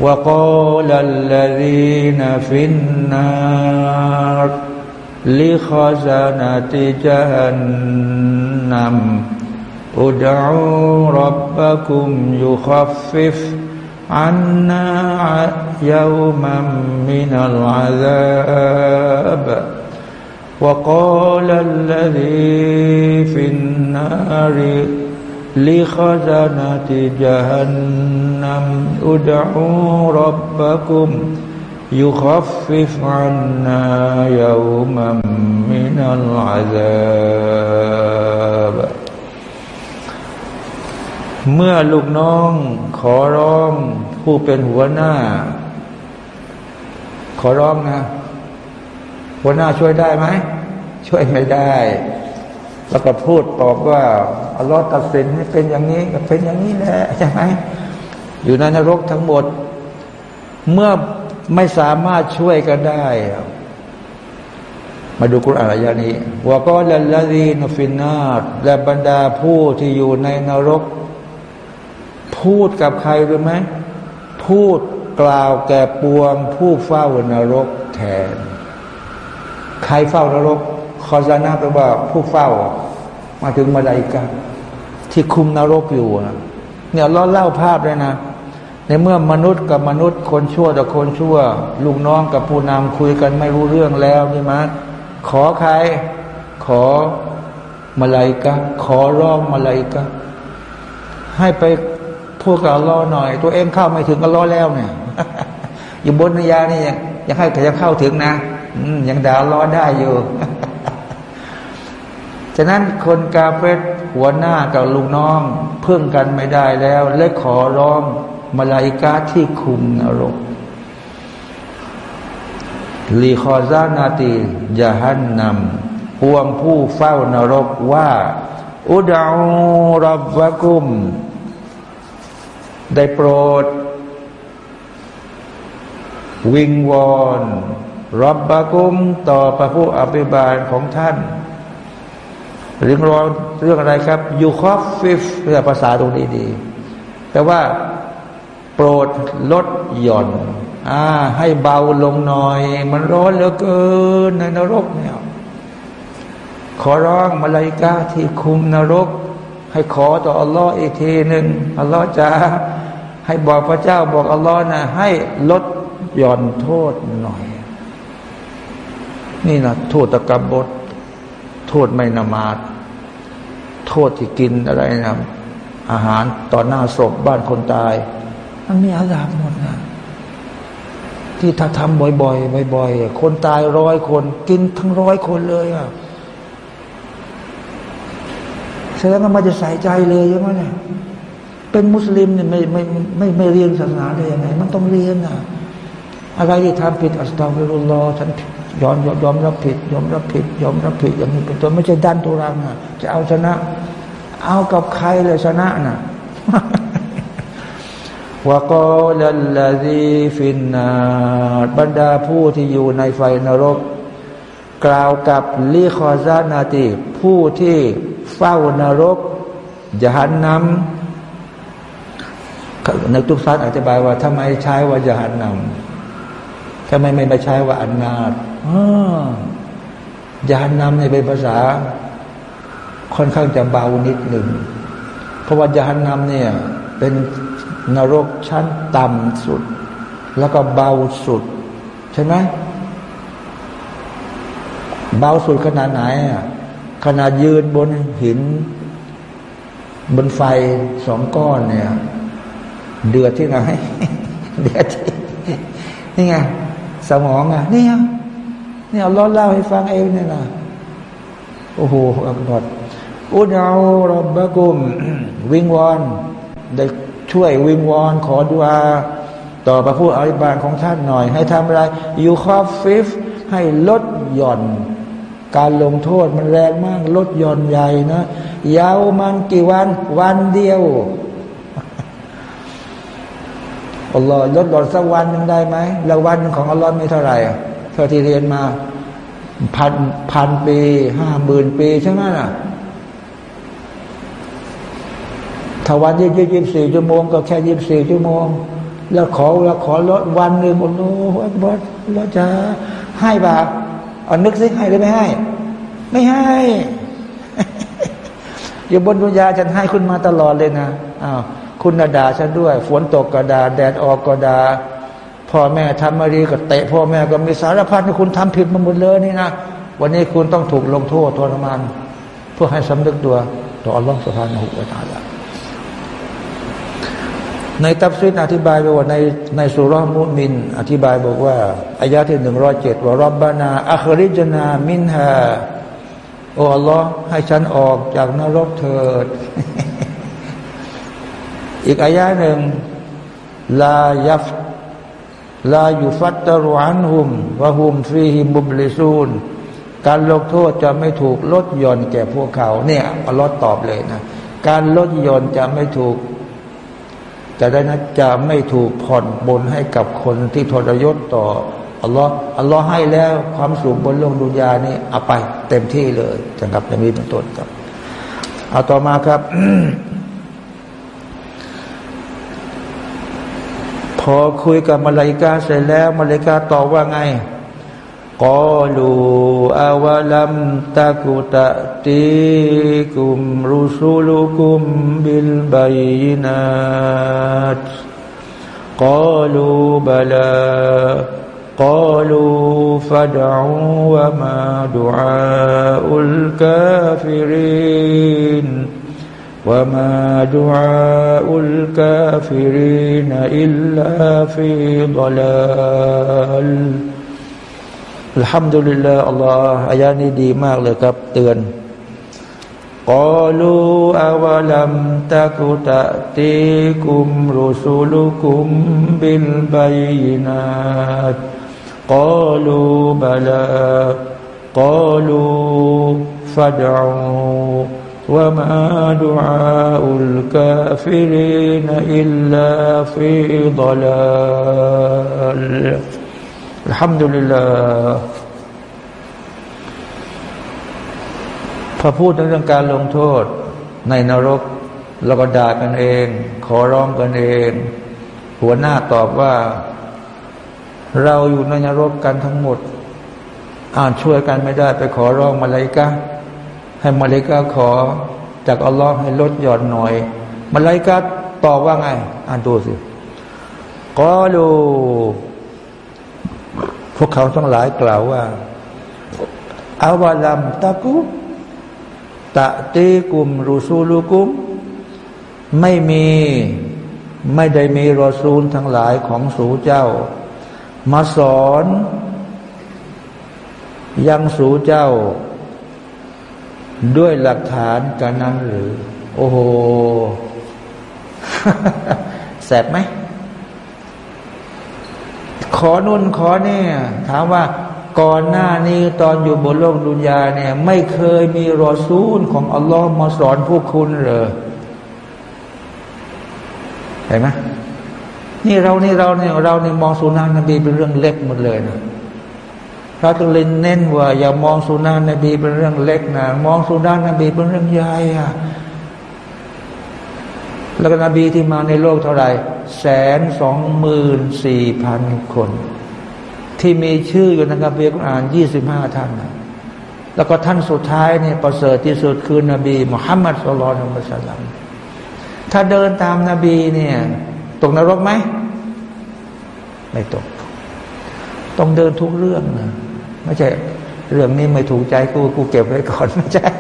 وقال الذين في النار لخزنة جهنم ادعوا ربكم يخفف عنا يوما من العذاب وقال الذي في النار لخزنة جهنم ادعوا ربكم يخفف عنا يوما من العذاب เมื่อลูกน้องขอร้องผู้เป็นหัวหน้า ขอร้องนะ หัวหน้าช่วยได้ไหม ช่วยไม่ได้ แล้วก็พูดตอบว่า อัลลอฮ์ตัดสินี้เป็นอย่างนี้ก็เป็นอย่างนี้แหละใช่ไหมอยู่ในนรกทั้งหมด เมื่อไม่สามารถช่วยกันได้ มาดูกุรอานอายานี้ว่าก็ละละดีนฟินนาตและบรรดาผู้ที่อยู่ในนรก พูดกับใครรู้ไหมพูดกล่าวแก่ปวง ผู้เฝ้านรกแทน ใครเฝ้านรกคอซานาแปลว่าผู้เฝ้า มาถึงมาลายกาที่คุมนรกอยู่เนี่ยเราเล่าภาพเลยนะ ในเมื่อมนุษย์กับมนุษย์คนชั่วกับคนชั่ว ลูกน้องกับผู้นำคุยกันไม่รู้เรื่องแล้วใช่ไหมขอใคร ขอมาลายกาขอร้องมาลายกาให้ไปพูดกับอัลลอฮ์หน่อย ตัวเองเข้าไม่ถึงอัลลอฮ์แล้วเนี่ยอยู่บนนิยานี่ยังยังให้ยังเข้าถึงนะยังด่าอัลลอฮ์ได้อยู่ ฉะนั้นคนกาเฟตหัวหน้ากับลูกน้องเพึ่งกันไม่ได้แล้วเลยขอร้องมาลาอิกาที่คุมนรกลีคอซานาติยาฮันนำพวงผู้เฝ้านรกว่า อุดารับบะกุม ได้โปรด วิงวอน ربكم ต่อพระผู้อภิบาลของท่าน เรื่องรอเรื่องอะไรครับ يخفف เรื่องภาษาตรงนี้ดีแต่ว่า โปรดลดหย่อนอ่าให้เบาลงหน่อย มันร้อนเหลือเกินในนรกเนี่ยขอร้องมาลาอิกะที่คุมนรก ให้ขอต่ออัลลอฮ์อีกทีหนึ่งอัลลอฮ์จะให้บอกพระเจ้าบอกอัลลอฮ์นะให้ลดหย่อนโทษหน่อย นี่นะโทษตะกบดโทษไม่นมาด โทษที่กินอะไรนะอาหารต่อหน้าศพบ้านคนตาย มันมีอาญาหมดนะที่ถ้าทำบ่อยๆบ่อยๆคนตายร้อยคน กินทั้งร้อยคนเลยอะแสดงว่ามันจะใส่ใจเลยใช่ไหมเนี่ยเป็นมุสลิมเนี่ยไม่ไม่ไม่ไม่เรียนศาสนาได้ยังไง มันต้องเรียนอะอะไรที่ทำผิดอัสตัฟิรุลลอฮ์ฉัน ยอมยอมรับผิด ยอมรับผิด ยอมรับผิดอย่างนี้เป็นต้นไม่ใช่ดันตุรังอะจะเอาชนะ เอากับใครเลยชนะน่ะวกอลัลลซีฟินนาบรรดาผู้ที่อยู่ในไฟนรก กล่าวกับลีคอซานาติ ผู้ที่เฝ้านรกยานนำในทุกท่านอธิบายว่าทำไมใช้ว่ายานนำ ทำไมไม่มาใช้ว่าอันนาตยานนำในเป็นภาษา ค่อนข้างจะเบานิดหนึ่ง เพราะว่ายานนำเนี่ย เป็นนรกชั้นต่ำสุด แล้วก็เบาสุด ใช่ไหมเบาสุดขนาดไหนอะขนาดยืนบนหิน บนไฟสองก้อนเนี่ย เดือดที่ไหนเดือดที่นี่ไง สมองอะนี่ไงนี่ยเอาเล่าให้ฟังเองเนี่ยนะโอ้โหอักบดอุดเอารบบะกุม วิงวอนได้ช่วยวิงวอน ขอดุอาต่อพระผู้อภิบาลของท่านหน่อย ให้ทำอะไร يخفف ให้ลดหย่อน การลงโทษมันแรงมาก ลดหย่อนใหญ่นะ يوما กี่วัน วันเดียว อัลลอฮ์ลดหย่อนสักวันหนึ่งได้ไหมแล้ววันของอัลลอฮ์ไม่เท่าไหร่เท่าที่เรียนมาพันพันปีห้าหมื่นปีใช่ไหมล่ะถ้าวันยี่ยี่สิบสี่ชั่วโมงก็แค่ยี่สิบสี่ชั่วโมง แล้วขอแล้วขอลดวันหนึ่งโอ้โหบอสเราจะให้บาปเอานึกซิให้หรือไม่ให้ ไม่ให้อยู่บนดุนยาฉันให้คุณมาตลอดเลยนะอ้าว คุณด่าฉันด้วย ฝนตกก็ด่าแดดออกก็ด่าพ่อแม่ทำมาดีก็เตะพ่อแม่ก็มีสารพัดที่คุณทำผิดมาหมดเลยนี่นะวันนี้คุณต้องถูกลงโทษทรมานเพื่อให้สำนึกตัวต่ออัลลอฮฺสุบฮานะฮุวาตาลาในตัฟซีนอธิบายไปว่าในในสุรมุมิน อธิบายบอกว่าอายะที่หนึ่งร้อยเจ็ดว่ารับบานาอัคริจนามินฮาโอ้อัลลอฮ์ให้ฉันออกจากนรกเถิด อีกอายะหนึ่งลายัฟลายุฟัตตรุอันหุมวะหุมฟีฮิมุบลิซูนการลงโทษจะไม่ถูกลดย่อนแก่พวกเขา เนี่ยอัลลอฮ์ตอบเลยนะ การลดย่อนจะไม่ถูก จะได้นะจะไม่ถูกผ่อนบนให้กับคนที่ทรยศต่ออัลลอฮ์อัลลอฮ์ให้แล้วความสุขบนโลกดุนยานี่เอาไปเต็มที่เลยจังครับจะมีเป็นต้นครับเอาต่อมาครับ พอคุยกับมาลายกาเสร็จแล้วมาลายกาตอบว่าไงกอลูอาวะลัมตะกุตะติกุมรุสูลุกุมบิลบัยนัดกอลูบลากอลูฟะดูวะมาดูอาอุลกาฟิริน ลลาห์อัลลอฮ์อายานี้ดีมากเลยครับ เตือนกอลูอาวลัมตะกุตะติกุมรุสุลุกุมบิลบัยนัตกอลูบลากอลูฟัดอู وما دعاء الكافرين إلا في ضلال الحمد لله พอพูดเรื่องการลงโทษ ในนรกเราก็ด่ากันเอง ขอร้องกันเอง หัวหน้าตอบว่า เราอยู่ในนรกกันทั้งหมด อ่านช่วยกันไม่ได้ ไปขอร้องมาเลยกะ ให้มาเลกาขอจากอัลลอฮ์ให้ลดหย่อนหน่อยมาเลกาตอบว่าไง อ่านดูสิกอลูพวกเขาทั้งหลายกล่าวว่าอาวาลัมตะกุตะตีกุมรูซูลุกุม ไม่มีไม่ได้มีรอซูลทั้งหลายของสูเจ้า มาสอน ยังสูเจ้า ด้วยหลักฐานกันนั้นหรือ โอ้โหแสบไหม ขอนุนขอเนี่ยถามว่าก่อนหน้านี้ตอนอยู่บนโลกดุนยาเนี่ย ไม่เคยมีรอซูลของอัลลอฮ์มาสอนพวกคุณเลยเห็นไหมนี่เรานี่เราเนี่ยเราเนี่ยมองสุนานะนบีเป็นเรื่องเล็กหมดเลยนะ พระตุลินเน้นว่า อย่ามองสุนานะนบีเป็นเรื่องเล็กนะมองสุนานะนบีเป็นเรื่องใหญ่อะแล้วก็นบีที่มาในโลกเท่าไหร่แสนสองหมื่นสี่พันคน ที่มีชื่ออยู่ในกัมภีร์กุรอานยี่สิบห้าท่านแล้วก็ท่านสุดท้ายเนี่ยประเสริฐที่สุดคือนบีมุฮัมมัดสุลลัลมุสลัมถ้าเดินตามนาบีเนี่ยตกนรกไหม ไม่ตก ต้องเดินทุกเรื่องนะ ไม่ใช่เรื่องนี้ไม่ถูกใจกูกูเก็บไว้ก่อนไม่ใช่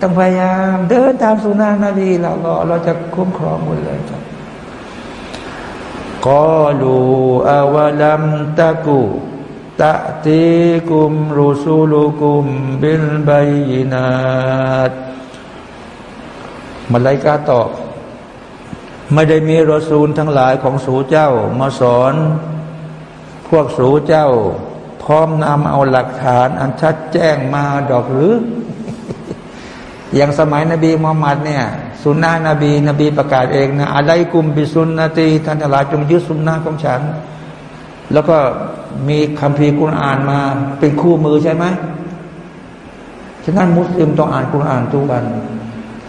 ต้องพยายามเดินตามสุนานะบีเราเราเราจะคุ้มครองหมดเลยครับกอลูอาวลัมตะกูตะตีกุมรูซูลูกุมบิลบายนาตมาลายกาตอบ ไม่ได้มีรอซูลทั้งหลายของสูเจ้า มาสอน พวกสูเจ้า ร้อมนำเอาหลักฐาน อันชัดแจ้งมาดอกหรือ อย่างสมัยนบีมุฮัมมัดเนี่ยสุนนะนบี นบีประกาศเองนะอะไรกุมบิสุนนตีท่านทั้งหลายจงยึดสุนนะของฉัน แล้วก็มีคำพีกุรอานมาเป็นคู่มือใช่ไหมฉะนั้นมุสลิมต้องอ่านกุรอานทุกวัน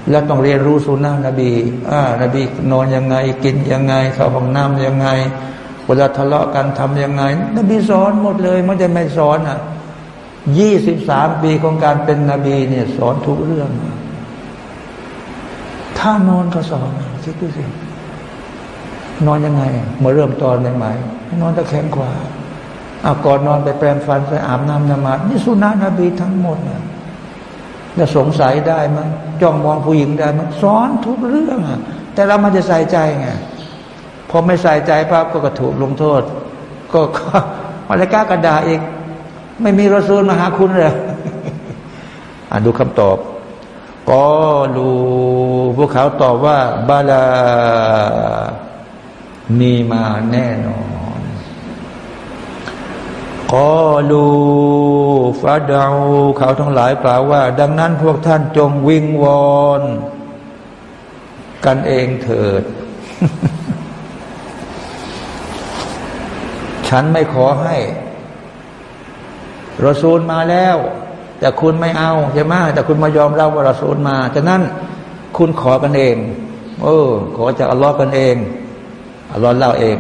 แล้วต้องเรียนรู้สุนนะนบีอ่านบีนอนยังไงกินยังไงเข้าห้องน้ำยังไง เวลาทะเลาะกันทำยังไง นบีสอนหมดเลยไม่ได้ไม่สอนอะยี่สิบสามปีของการเป็นนบีเนี่ยสอนทุกเรื่อง ถ้านอนก็สอนคิดดูสิ นอนยังไงมื่อเริ่มตอนใหม่ๆนอนตะแคงขวาอาก่อนนอนไปแปรงฟันไปอาบน้ำนมาดนี่สุนันะนบีทั้งหมดเนี่ยจะสงสัยได้มั้ยจ้องมองผู้หญิงได้มั้ยสอนทุกเรื่องอะแต่เรามันจะใส่ใจไง พอไม่ใส่ใจภาพก็กระถูกลงโทษ ก็มาเลก้ากระดาอีก ไม่มีรสูลมาหาคุณเลยอ่านดูคำตอบก็รู้พวกเขาตอบว่าบาลามีมาแน่นอนกอลูฟาดาวเขาทั้งหลายกล่าวว่า ดังนั้นพวกท่านจงวิงวอน กันเองเถิด ฉันไม่ขอให้รอซูลมาแล้ว แต่คุณไม่เอาใช่ไหมแต่คุณมายอมรับว่ารอซูลมาฉะนั้นคุณขอกันเองเออขอจากอัลลอฮ์กันเองอัลลอฮ์เล่าเอง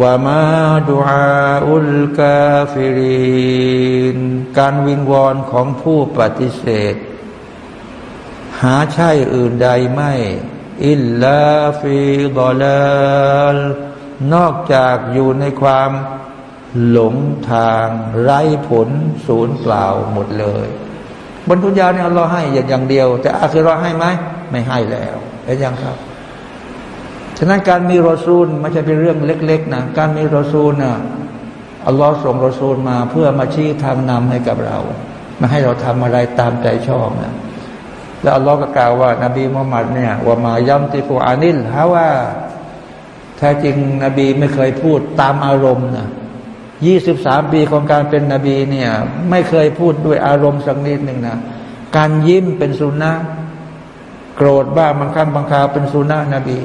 ว่ามาดูอาอุลกาฟิรินการวิงวอนของผู้ปฏิเสธ หาใช่อื่นใดไม่ อิลลาฟิดอลล นอกจากอยู่ในความหลงทางไร้ผลศูนย์เปล่าหมดเลย บนทุนยาเนี่ยเราให้อย่างเดียว แต่อาคือเราให้ไหมไม่ให้แล้วเห็นยังครับฉะนั้นการมีรอซูลไม่ใช่เป็นเรื่องเล็ก ๆ นะการมีรอซูลนะอัลลอฮ์ส่งรอซูลมาเพื่อมาชี้ทางนำให้กับเรามาให้เราทำอะไรตามใจชอบนะแล้วอัลลอฮ์ก็กล่าวว่า นบีมุฮัมมัดเนี่ยว่ามายัมติฟูอานิลฮาว่า ท้จริงนบีไม่เคยพูดตามอารมณ์นะยี่สิบสามปีของการเป็นนบีเนี่ย ไม่เคยพูดด้วยอารมณ์สักนิดหนึ่งนะการยิ้มเป็นสุนนะโกรธบ้างบางครั้งบางคราวเป็นสุนนะนบี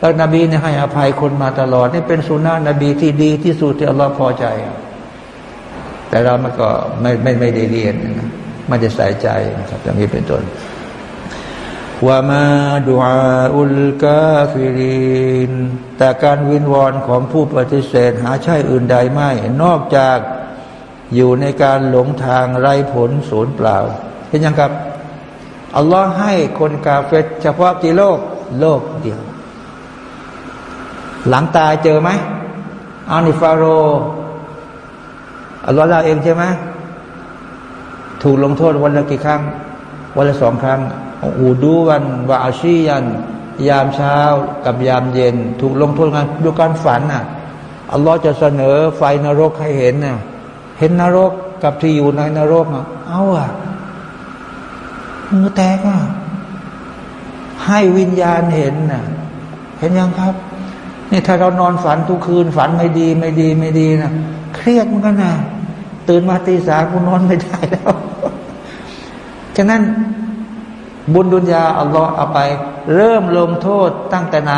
แล้วนบีเนี่ยให้อภัยคนมาตลอด นี่เป็นสุนนะนบีที่ดีที่สุดที่อัลลอฮ์พอใจ แต่เรามันก็ไม่ไม่ไม่ได้เรียนนะมันจะใส่ใจนะครับอย่างนี้เป็นต้น ว่ามาดูอาอุลกาฟิรินแต่การวินวอนของผู้ปฏิเสธหาใช่อื่นใดไม่ นอกจากอยู่ในการหลงทางไร้ผลศูนย์เปล่า เห็นยังครับ อัลลอฮ์ให้คนกาเฟตเฉพาะกี่โลก โลกเดียว หลังตายเจอไหมอานิฟาโร อัลลอฮ์เล่าเองใช่ไหมถูกลงโทษวันละกี่ครั้ง วันละสองครั้ง อูดูวันวาอาชียัน ยามเช้ากับยามเย็น ถูกลงโทษกันด้วยการฝันน่ะอัลลอฮ์จะเสนอไฟนรกให้เห็นน่ะเห็นนรกกับที่อยู่ในนรกอะเอาอะมือแตกอะให้วิญญาณเห็นน่ะเห็นยังครับนี่ถ้าเรานอนฝันทุกคืนฝันไม่ดีไม่ดีไม่ดีนะเครียดเหมือนกันนะตื่นมาตีสามกูนอนไม่ได้แล้ว ฉะนั้น บุญดุนยาอัลลอฮ์เอาไป เริ่มลงโทษตั้งแต่ไหน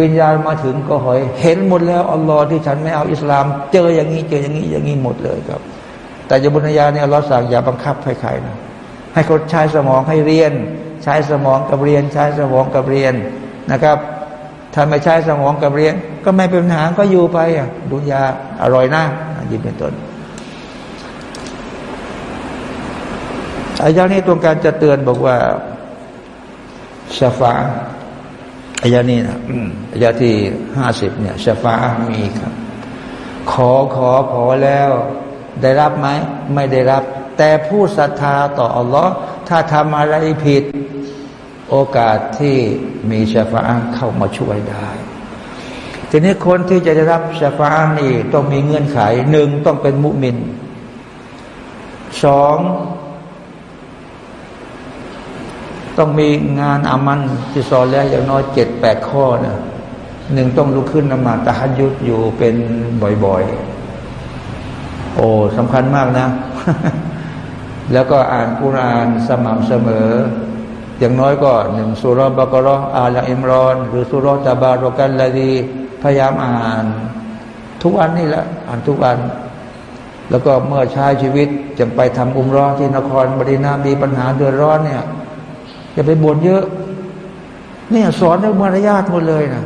วิญญาณมาถึงก็หอย เห็นหมดแล้วอัลลอฮ์ที่ฉันไม่เอาอิสลาม เจออย่างนี้เจออย่างนี้อย่างนี้หมดเลยครับ แต่บุญญาเนี่ยอัลลอฮ์สั่งอย่าบังคับให้ใครนะให้เขาใช้สมองให้เรียน ใช้สมองกับเรียน ใช้สมองกับเรียนนะครับถ้าไม่ใช้สมองกับเรียน ก็ไม่เป็นปัญหาก็อยู่ไปอะดุนยาอร่อยนะยินเป็นต้น อายานี้ตรงการจะเตือนบอกว่าชาฟาอายานี้นะอายาที่ห้าสิบเนี่ยชาฟามีครับ ขอขอขอแล้ว ได้รับไหมไม่ได้รับ แต่ผู้ศรัทธาต่ออัลลอฮ์ถ้าทำอะไรผิด โอกาสที่มีชาฟาเข้ามาช่วยได้ทีนี้คนที่จะได้รับชาฟานี่ต้องมีเงื่อนไขหนึ่งต้องเป็นมุมินสอง ต้องมีงานอามันที่สอนแล้วอย่างน้อยเจ็ดแปดข้อนะหนึ่งต้องลุกขึ้นนมาตะฮัยุดอยู่เป็นบ่อยๆ โอ้สำคัญมากนะ แล้วก็อ่านกุรานสม่ำเสมอ อย่างน้อยก็หนึ่งสุรบกรออาลาอิมรอน หรือสุรตาบารกันละดีพยายามอ่าน ทุกวันนี่แหละ อ่านทุกวัน แล้วก็เมื่อใช้ชีวิตจะไปทำอุมรอที่นครบดีนามีปัญหาเดือดร้อนเนี่ย อย่าไปบ่นเยอะ เนี่ยสอนเรื่องมารยาทหมดเลยนะ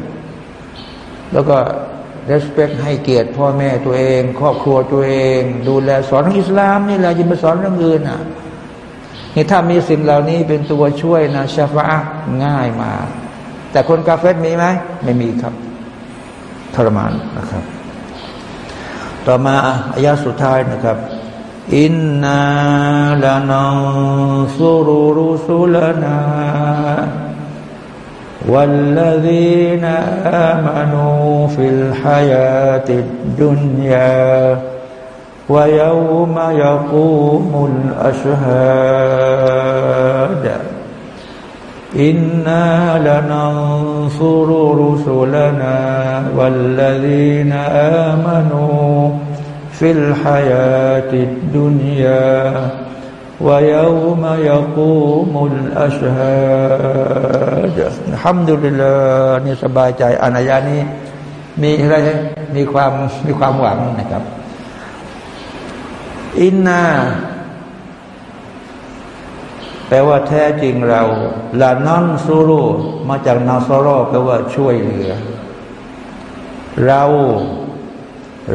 แล้วก็ respect ให้เกียรติพ่อแม่ตัวเอง ครอบครัวตัวเอง ดูแลสอนอิสลามนี่แหละยิ่งไปสอนเรื่องอื่นอะนี่ถ้ามีสิ่งเหล่านี้เป็นตัวช่วยนะชาฟะง่ายมา แต่คนกาเฟตมีไหมไม่มีครับทรมานนะครับ ต่อมาอายาสุดท้ายนะครับ إنا لننصر رسلنا والذين آمنوا في الحياة الدنيا ويوم يقوم الأشهاد إنا لننصر رسلنا والذين آمنوا في الحياة الدنيا ويوم يقوم الأشهاد الحمد لله นี่สบายใจอานายานี้มีอะไรมีความมีความหวังนะครับ อินนาแปลว่าแท้จริงเราลานอนซูรุมาจากนาซารอแปลว่าช่วยเหลือ เรา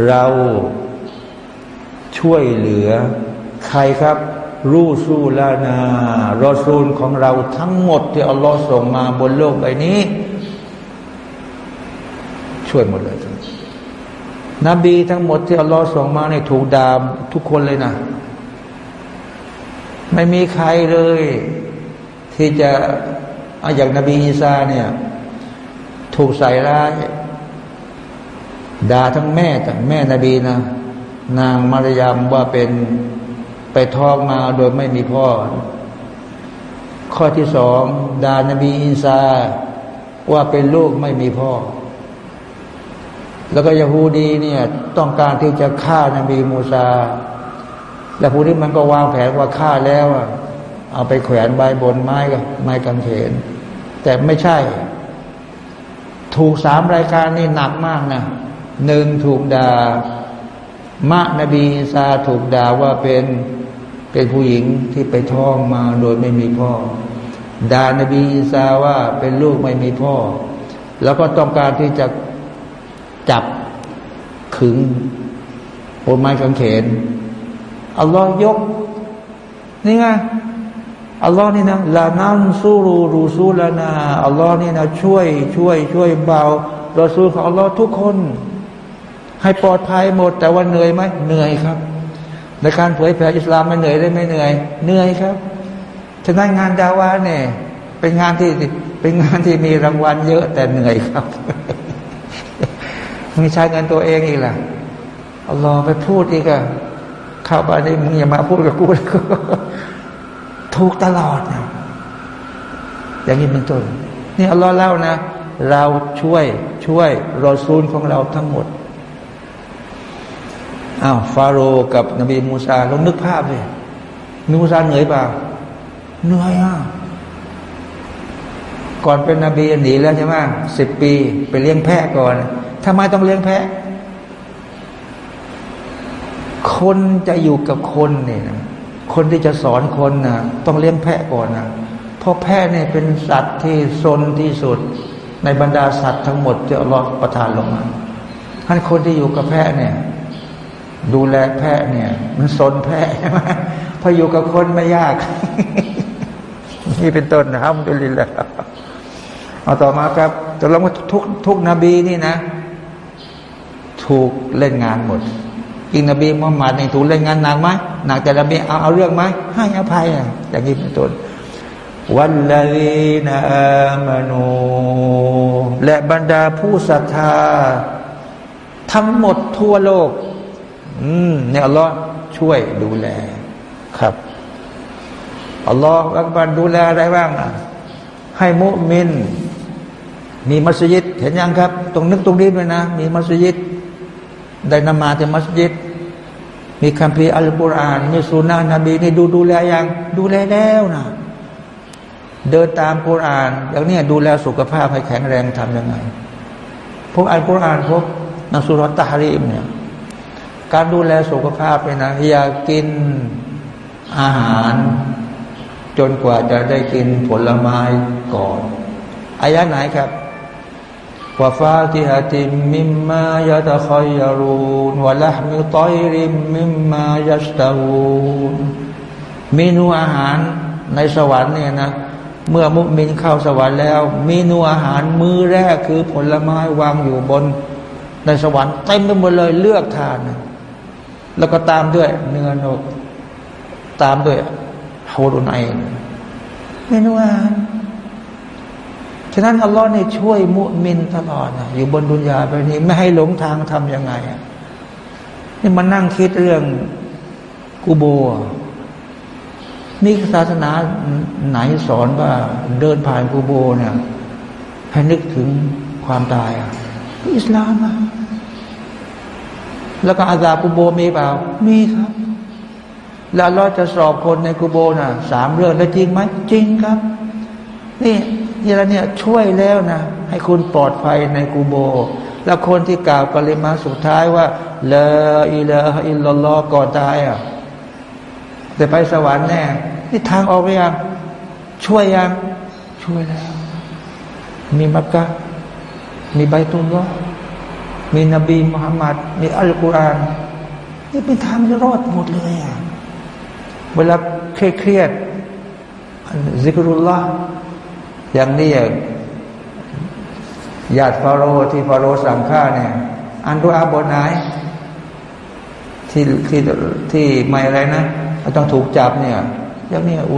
เรา ช่วยเหลือ ใครครับ รูสูลานารอซูลของเราทั้งหมดที่อัลลอฮ์ส่งมาบนโลกใบนี้ ช่วยหมดเลยนบีทั้งหมดที่อัลลอฮ์ส่งมาในถูกดามทุกคนเลยนะ ไม่มีใครเลย ที่จะอาอย่างนบีอีสาเนี่ย ถูกใส่ร้ายด่าทั้งแม่แต่แม่นบีนะ นางมารยามว่าเป็นไปท้องมาโดยไม่มีพ่อ ข้อที่สองดานบีอินซา ว่าเป็นลูกไม่มีพ่อ แล้วก็ยาฮูดีเนี่ย ต้องการที่จะฆ่านบีมูซา แล้วผู้นี้มันก็วางแผนว่าฆ่าแล้วเอาไปแขวนใบบนไม้กับไม้กางเขน แต่ไม่ใช่ ถูกสามรายการนี่หนักมากนะหนึ่งถูกดา่า มะนบีซาถูกด่าว่าเป็นเป็นผู้หญิงที่ไปท้องมาโดยไม่มีพ่อด่านบีอีสาว่าเป็นลูกไม่มีพ่อ แล้วก็ต้องการที่จะจับขึงบนไม้กางเขนอัลลอฮ์ยก นี่ไงอัลลอฮ์นี่นะลานันซูรูรูซูลานาอัลลอฮ์นี่นะช่วยช่วยช่วยเบารอซูลของอัลลอฮ์ทุกคน ให้ปลอดภัยหมด แต่ว่าเหนื่อยไหมเหนื่อยครับ ในการเผยแผ่อิสลามไม่เหนื่อยได้ไม่เหนื่อยเหนื่อยครับฉะนั้นงานดาวาเนี่ยเป็นงานที่เป็นงานที่มีรางวัลเยอะแต่เหนื่อยครับมึงใช้เงินตัวเองอีกล่ะอัลอไปพูดอีกอะเข้าบ้านนี้มึงอย่ามาพูดกับกูเลยถูกตลอดนะอย่างนี้เป็นต้นนี่อัลลอฮ์เล่านะ เราช่วยช่วยรอซูลของเราทั้งหมด อ้าวฟาโรห์กับนบีมูซาลองนึกภาพเลยมูซาเหนื่อยเปล่าเหนื่อยอะก่อนเป็นนบีหนีแล้วใช่ไหมสิบปีไปเลี้ยงแพะก่อนทำไมต้องเลี้ยงแพะ คนจะอยู่กับคนเนี่ยคนที่จะสอนคนนะต้องเลี้ยงแพะก่อนนะเพราะแพะเนี่ยเป็นสัตว์ที่ซนที่สุด ในบรรดาสัตว์ทั้งหมดที่อัลลอฮฺประทานลงมาท่านคนที่อยู่กับแพะเนี่ย ดูแลแพะเนี่ย มันซนแพะใช่ไหมพออยู่กับคนไม่ยาก นี่เป็นต้นนะครับดุลิลละเอาต่อมาครับแตกลงว่าทุกทุกนบีนี่นะ ถูกเล่นงานหมดอีกนบีมุฮัมมัดในถูกเล่นงานหนักไหมหนักแต่นบีเอาเอาเรื่องไหมให้อภัยอะอย่างนี้เป็นต้นวันลลีนาอามานูและบรรดาผู้ศรัทธา ทั้งหมดทั่วโลก อืมเนี่ยอัลลอฮ์ช่วยดูแล ครับอัลลอฮ์อักบัรดูแลอะไรบ้างอะให้มุมิน มีมัสยิด เห็นยังครับ ตรงนึกตรงนี้ด้วยนะ มีมัสยิด ได้นมาที่มัสยิด มีคัมภีร์อัลกุรอาน มีสุนานะนบีนี่ดูดูแลยังดูแลแล้วนะเดินตามกุรอาน อย่างนี้ดูแลสุขภาพให้แข็งแรงทำยังไงพวกอัลกุรอานพวกนักสุรตะฮาริมเนี่ย การดูแลสุขภาพเนี่ยนะอย่ากินอาหาร จนกว่าจะได้กินผลไม้ก่อนอายะไหนครับว่าฟาติฮะติมิมมายะตะคอยยารูนวะละมิตอยริมมิมมายัสตาวูนเมนูอาหารในสวรรค์เนี่ยนะ เมื่อมุมินเข้าสวรรค์แล้ว เมนูอาหารมื้อแรกคือผลไม้วางอยู่บน ในสวรรค์เต็มไปหมดเลยเลือกทาน แล้วก็ตามด้วย เนื้อนก ตามด้วยฮารุนไอเมนูอาหารฉะนั้นอัลลอฮ์เนี่ยช่วยมุมินตลอดนะอยู่บนดุนยาไปนี้ไม่ให้หลงทางทํำยังไงอะนี่มันนั่งคิดเรื่องกูโบนี่ศาสนาไหนสอนว่าเดินผ่านกูโบเนี่ยให้นึกถึงความตายอะอิสลามอะ แล้วก็อาซากูโบมีเปล่า มีครับ แล้วเราจะสอบคนในกูโบน่ะสามเรื่องแล้วจริงไหมจริงครับ นี่นี่ละเนี่ยช่วยแล้วนะ ให้คุณปลอดภัยในกูโบ แล้วคนที่กล่าวปริมาสุดท้ายว่าเละอิละอิลลอก่อนตายอะแต่ไปสวรรค์แน่นี่ทางออกไปยังช่วยยังช่วยแล้ว มีมักกะมีใบตุลลอ มีนบีมุฮัมมัดมีอัลกุรอานนี่เป็นทางจะรอดหมดเลยอะเวลาเครียดซิกรุลลอฮ์อย่างนี้ญาติฟาโรห์ที่ฟาโรห์สั่งฆ่าเนี่ยอันดูอาบนไหนที่ที่ที่ไม่อะไรนะต้องถูกจับเนี่ยอย่างนี้อุ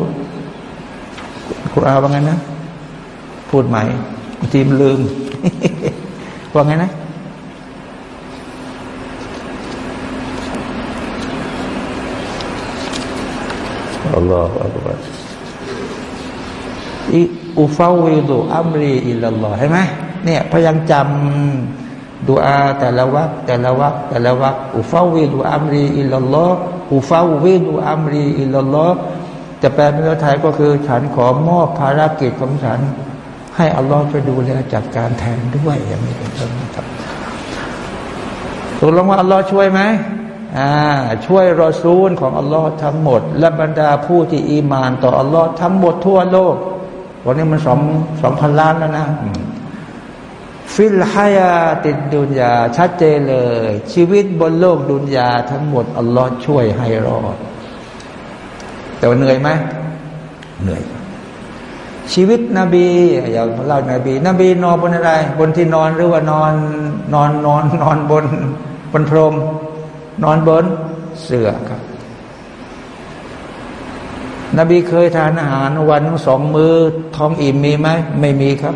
คุอาว่าไงนะ พูดใหม่ทีมลืม ว่าไงนะ อัลลอฮฺอัลลอฮأفوض أمري إلى الله เห็นไหมเนี่ยพยายามจำดูอาแต่ละวักแต่ละวักแต่ละวักอุฟาวิดูอัมรีอิลลอฮ์อุฟาวิดูอัมรีอิลลอฮ์จะแปลเป็นภาษาไทยก็คือ ฉันขอมอบภารกิจของฉัน ให้อัลลอฮ์ไปดูแลจัดการแทนด้วยอย่างนี้เป็นต้นครับตกลงว่าอัลลอฮ์ช่วยไหม ช่วยรอซูลของอัลลอฮ์ทั้งหมด และบรรดาผู้ที่อีมาน ต่ออัลลอฮ์ทั้งหมดทั่วโลก วันนี้มันสองสองพันล้านแล้วนะ ฟิลฮายาติดดุนยาชัดเจนเลย ชีวิตบนโลกดุนยาทั้งหมด อัลลอฮ์ช่วยให้รอด แต่ว่าเหนื่อยไหมเหนื่อย ชีวิตนบีอย่างเล่านบี นบีนอนบนอะไร บนที่นอนหรือว่านอนนอนนอนนอนบนบนพรม นอนบนเสื่อครับ นบีเคยทานอาหารวันสองมือท้องอิ่มมีไหมไม่มีครับ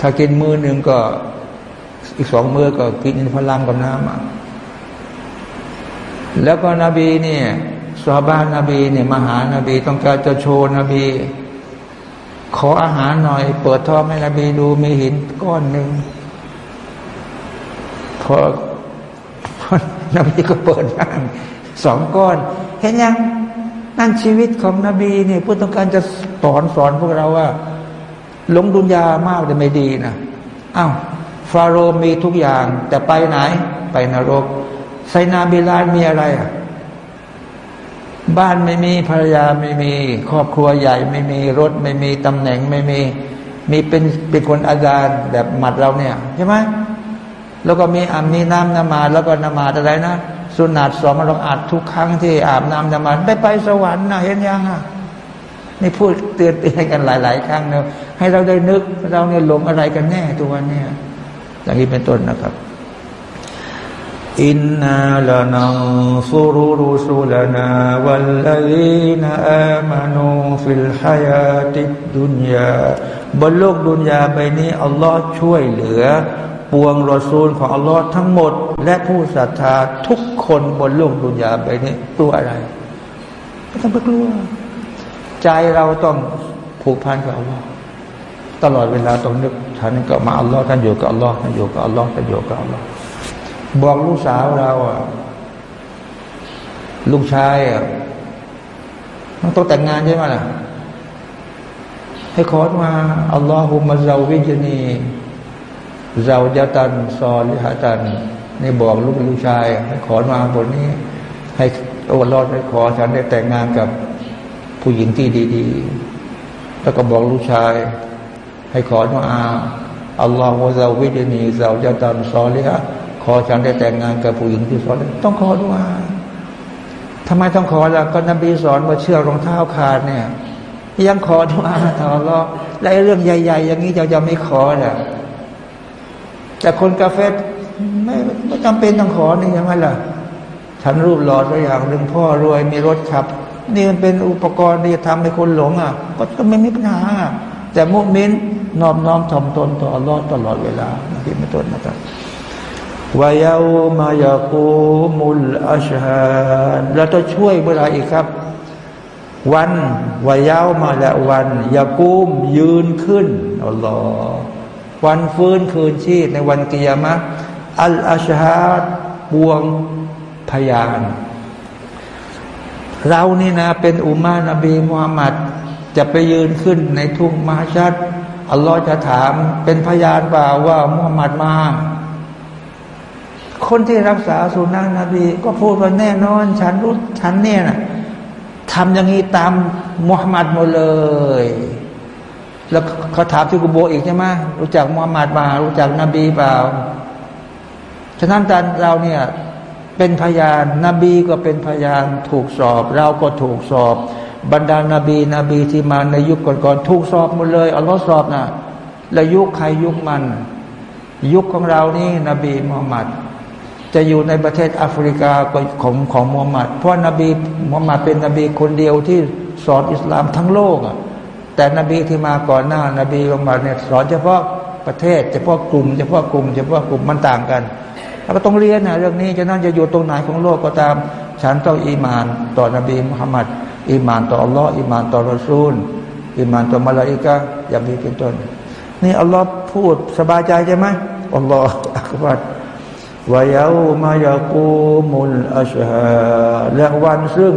ถ้ากินมือหนึ่งก็ อีกสองมือก็กินพลังกับน้ำแล้วก็นบีเนี่ยสาบ้านนบีเนี่ยมาหานบี ต้องการจะโชว์นบี ขออาหารหน่อย เปิดท้องให้นบีดูมีหินก้อนหนึ่งพอ นบีก็เปิดน้ำสองก้อน เห็นยังนั่นชีวิตของนบีเนี่ยผู้ต้องการจะสอนสอนพวกเราว่าหลงดุนยามากแต่ไม่ดีนะอา้าวฟาโรห์มีทุกอย่าง แต่ไปไหน ไปนรกไซนาบิลานมีอะไรอะบ้านไม่มีภรรยาไม่มี ครอบครัวใหญ่ไม่มีรถไม่มีตำแหน่งไม่มี มีเป็นเป็นคนอาจารย์แบบหมัดเราเนี่ย ใช่ไหม แล้วก็มีอามีน้ำนมาแล้วก็นมาอะไรนะสุนัตสองเราอาบทุกครั้งที่อาบน้ำนมาได้ไปสวรรค์นะเห็นยังอะนี่พูดเตือนเตือนกันหลาย ๆ ครั้งเนะให้เราได้นึกเราเนี่ยหลงอะไรกันแน่ตัวเนี่ยอย่างนี้เป็นต้นนะครับ อินนาลานังซุรุรุสุลนาวัลลีนอามานูฟิลฮายาติดุนยาบนโลกดุนยาใบนี้อัลลอฮ์ช่วยเหลือ ปวงรอซูลของอัลลอฮ์ทั้งหมด และผู้ศรัทธาทุกคนบนโลกดุนยาใบนี้ตัวอะไรไม่ต้องไปกลัว ใจเราต้องผูกพันกับอัลลอฮ์ตลอดเวลาต้องนึกท่านก็มาอัลลอฮ์ท่านอยู่กับอัลลอฮ์ท่านอยู่กับอัลลอฮ์ท่านอยู่กับอัลลอฮ์บอกลูกสาวเราอะลูกชายอะมันต้องแต่งงานใช่ไหมล่ะให้ขอมาอัลลอฮุมะเซาวิจนี เซาจตันซอลิฮะตันนี่บอกลูกลูกชายให้ขอมาบนนี้ ให้โอ้รอดให้ขอฉันได้แต่งงานกับผู้หญิงที่ดีๆ แล้วก็บอกลูกชาย ให้ขอมาอัลลอฮฺวะซาวิจนีเซาจตันซอลิฮะขอฉันได้แต่งงานกับผู้หญิงที่สอนต้องขอด้วยทำไมต้องขอล่ะก็นบีสอนว่าเชื่อรองเท้าขาดเนี่ย ยังขอด้วยต่อรอและเรื่องใหญ่ ๆ อย่างนี้เจะจะไม่ขอแห ละแต่คนกาเฟไม่ไม่จำเป็นต้องขอนี่ใช่ไหมล่ะฉันรูปหล่อตัวอย่างหนึ่งพ่อรวยมีรถขับ นี่มันเป็นอุปกรณ์ที่ทำให้คนหลงอะ ก็ไม่มีปัญหา แต่มุมินนอบน้อมถ่อมตนต่ออัลอฮ์ตลอดเวลาที่ไม่ต้นนะครับวายามายาคูมุลอัชฮานแล้วจะช่วยเมื่อไรอีกครับ วันวายามาและวันยากูมยืนขึ้นอัลลอฮ์ วันฟื้นคืนชีพในวันกิยามะอัลอัชฮาดบวงพยาน เรานี่นะเป็นอุมานบีมุฮัมมัดจะไปยืนขึ้นในทุ่งมาชัดอัลลอฮ์จะถามเป็นพยานเปล่าว่ามุฮัมมัดมา คนที่รักษาสุนัขนบี ก็พูดว่าแน่นอน ฉันรู้ฉันเนี่ยนะทำอย่างนี้ตามมุฮัมมัดหมดเลย แล้วเขาถามที่กุโบอีกใช่ไหมรู้จักมุฮัมมัดมารู้จักนบีเปล่าฉะนั้นตอนเราเนี่ยเป็นพยานนบีก็เป็นพยานถูกสอบ เราก็ถูกสอบ บรรดานาบีนบีที่มาในยุคก่อนๆถูกสอบหมดเลยอัลลอฮ์สอบนะแล้วยุคใครยุคมัน ยุคของเรานี่นบีมุฮัมมัดจะอยู่ในประเทศแอฟริกาของของมุฮัมมัดเพราะนบีมุฮัมมัดเป็นนบีคนเดียวที่สอนอิสลามทั้งโลกอะ แต่นบีที่มาก่อนหน้านบีมุฮัมมัดเนี่ยสอนเฉพาะประเทศเฉพาะกลุ่มเฉพาะกลุ่มเฉพาะกลุ่มมันต่างกันเราก็ต้องเรียนนะเรื่องนี้จะนั่นจะอยู่ตรงไหนของโลกก็ตาม ฉันต้องอีมานต่อนบีมุฮัมมัดอีมานต่ออัลลอฮ์อีมานต่อรอซูลอีมานต่อมาลาอิกะอย่างนี้เป็นต้น นี่อัลลอฮ์พูดสบายใจใช่ไหม الله أكبر ويوم يقوم الأشهاد และวันซึ่ง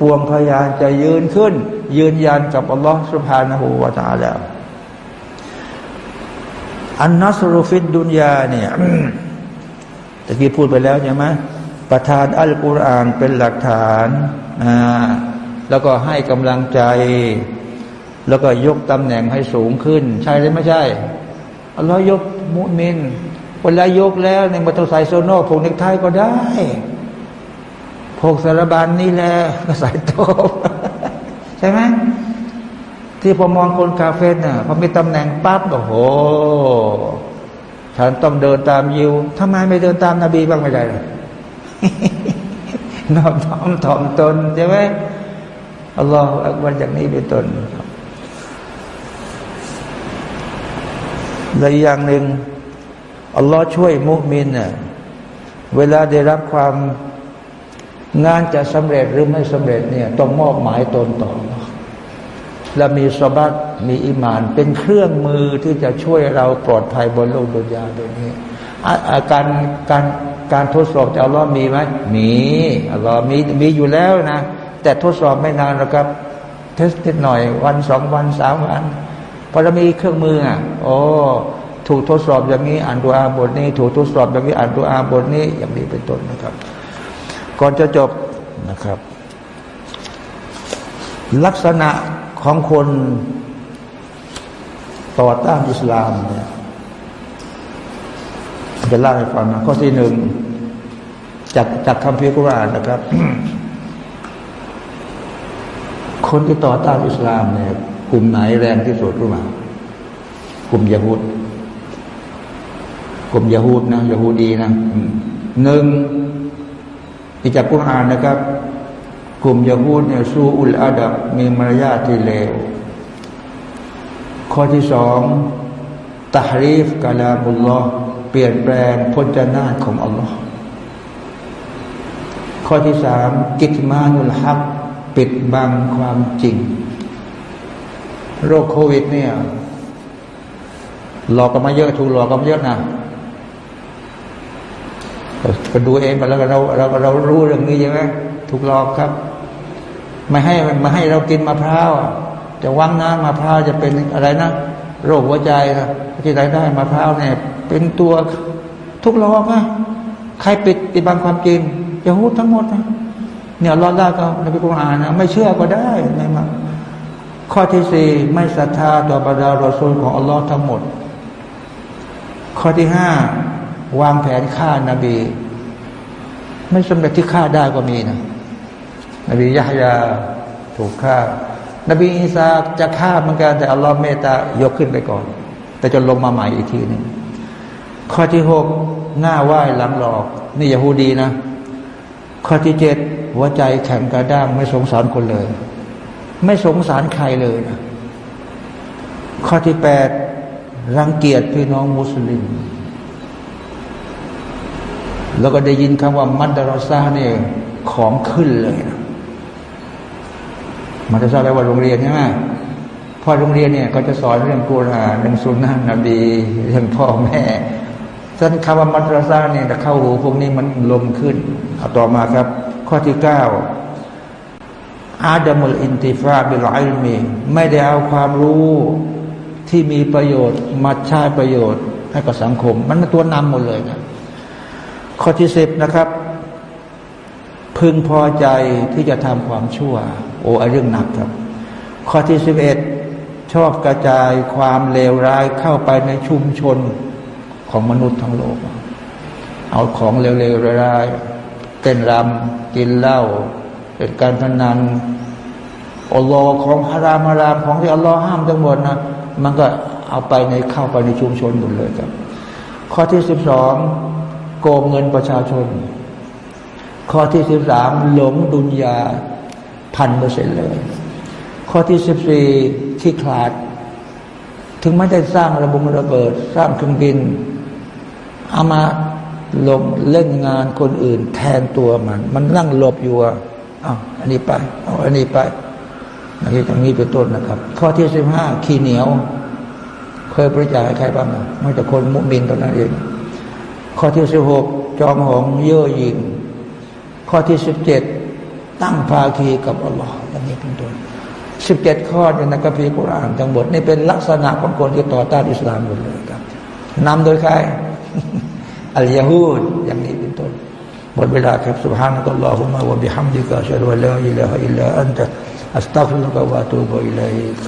ปวงพยานจะยืนขึ้น ยืนยันกับอัลลอฮฺ سبحانه وتعالى النصر في الدنيا เนี่ยตะกี้พูดไปแล้วใช่ไหมประทานอัลกุรอานเป็นหลักฐานนะแล้วก็ให้กำลังใจ แล้วก็ยกตำแหน่งให้สูงขึ้น ใช่หรือไม่ใช่อัลลอฮ์ยกมุมินเวลายกแล้วในมัตใส่โซโนผูกเนกไทก็ได้ผูกสารบันนี่แหละก็ใส่โต ใช่ไหมที่พอมองคนคาเฟ่น่ะพอมีตำแหน่งปั๊บโอ้โหฉันต้องเดินตามยิวทำไมไม่เดินตามนาบีบ้างไม่ได้เลยน้อมถ่อมถ่อมตนใช่ไหมอัลลอฮฺอักบัรอย่างนี้เป็นตนและอย่างหนึ่งอัลลอฮ์ช่วยมุมินเน่ะเวลาได้รับความงานจะสำเร็จหรือไม่สำเร็จเนี่ยต้องมอบหมายตนต่อ และมีสบัตมีอิมาน เป็นเครื่องมือที่จะช่วยเราปลอดภัยบนโลกดุนยาตรงนี้อาการการการทดสอบจะอัลลอฮ์มีไหมมีอัลลอฮ์มีมีอยู่แล้วนะ แต่ทดสอบไม่นานหรอกครับเทสติดหน่อยวันสองวันสามวันพอเรามีเครื่องมืออะโอ้ถูกทดสอบอย่างนี้อ่านดูอาบทนี้ ถูกทดสอบอย่างนี้อ่านดูอาบทนี้ อย่างนี้เป็นต้นนะครับ ก่อนจะจบนะครับ ลักษณะ ของคนต่อต้านอิสลามเนี่ยจะเล่าให้ฟังนะข้อที่หนึ่งจากจากคำพิกุรานนะครับ คนที่ต่อต้านอิสลามเนี่ยกลุ่มไหนแรงที่สุดรู้ไหมกลุ่มยาฮูดกลุ่มยาฮูดนะยาฮูดีนะหนึ่งที่จากกุรานนะครับ กลุ่มยาฮูดเนี่ยสู้อุลอาดับมีมารยาทที่เลว ข้อที่สองตารีฟกาลาบุลลอฮ์เปลี่ยนแปลงพจนาของอัลลอฮ์ข้อที่สามกิตมานุลฮับปิดบังความจริง โรคโควิดเนี่ยหลอกกันมาเยอะถูกหลอกกันมาเยอะนะก็ดูเองไปแล้วเราเราเรารู้เรื่องนี้ใช่ไหมถูกหลอกครับ ไม่ให้ม่ให้เรากินมะพร้าวจะวังนะมะพร้าวจะเป็นอะไรนะโรคหัวใจนะที่ไหนได้มะพร้าวเนี่ยเป็นตัวทุกหลอนะใครปิดปิดบังความจริงจะพูทั้งหมดนะเนี่ยรอดได้ก็ในพิคุรานนะไม่เชื่อก็ได้ไม่มาข้อที่สี่ไม่ศรัทธาต่อบรรดารอซูลของอัลลอฮ์ทั้งหมด ข้อที่ห้าวางแผนฆ่านาบี ไม่สำเร็จที่ฆ่าได้ก็มีนะ นบียะฮยาถูกฆ่า นบีอีสาจะฆ่าเหมือนกันแต่อัลลอฮ์เมตตายกขึ้นไปก่อน แต่จะลงมาใหม่อีกทีหนึ่งข้อที่หกหน้าไหว้หลังหลอก นี่ยาฮูดีนะ ข้อที่เจ็ดหัวใจแข็งกระด้างไม่สงสารคนเลย ไม่สงสารใครเลยนะข้อที่แปดรังเกียจพี่น้องมุสลิม แล้วก็ได้ยินคำว่ามัดดารซาเนี่ยของขึ้นเลยนะ มัดดารซาแปลว่าโรงเรียนใช่ไหมพ่อโรงเรียนเนี่ยก็จะสอนเรื่องกุรอานเรื่องสุนนะนบีเรื่องพ่อแม่ท่านคำว่ามัตรซาเนี่ยแต่เข้าหูพวกนี้มันลมขึ้นเอาต่อมาครับ ข้อที่เก้าอาดัมุลอินติฟาบิลไอมีไม่ได้เอาความรู้ที่มีประโยชน์มาใช้ประโยชน์ให้กับสังคม มันตัวนำหมดเลยนะข้อที่สิบนะครับ พึงพอใจที่จะทำความชั่ว โอ้เรื่องหนักครับ ข้อที่สิบเอ็ดชอบกระจายความเลวร้ายเข้าไปในชุมชนของมนุษย์ทั้งโลก เอาของเร็วๆร้ายๆเต้นรำกินเหล้าเป็นการพนันอัลลอฮ์ของฮารามฮารามของที่อัลลอฮ์ห้ามทั้งหมดนะมันก็เอาไปในเข้าไปในชุมชนหมดเลยครับ ข้อที่สิบสองโกงเงินประชาชน ข้อที่สิบสามหลงดุนยาพันเปอร์เซ็นต์เลย ข้อที่สิบสี่ที่ขาด ถึงไม่ได้สร้างระบบระเบิด สร้างเครื่องบิน เอามาลงเล่นงานคนอื่น แทนตัวมัน มันนั่งหลบอยู่อะอ้าวอันนี้ไปเอาอันนี้ไปอันนี้ตรงนี้เป็นต้นนะครับ ข้อที่สิบห้าขี้เหนียว เคยบริจาคใครบ้างไม่แต่คนมุมินตอนนั้นเองข้อที่สิบหกจองหองเย่อหยิ่ง ข้อที่สิบเจ็ดตั้งภาคีกับอัลลอฮ์อย่างนี้เป็นต้นสิบเจ็ดข้อในนักพิกุรานทั้งหมดนี่เป็นลักษณะของคนที่ต่อต้านอิสลามหมดเลยครับนำโดยใครอัลยาฮูดอย่างนี้เป็นต้นหมดเวลาครับ سبحانك اللهم وبحمدك أشهد أن لا إله إلا أنت أستغفرك وأتوب إليك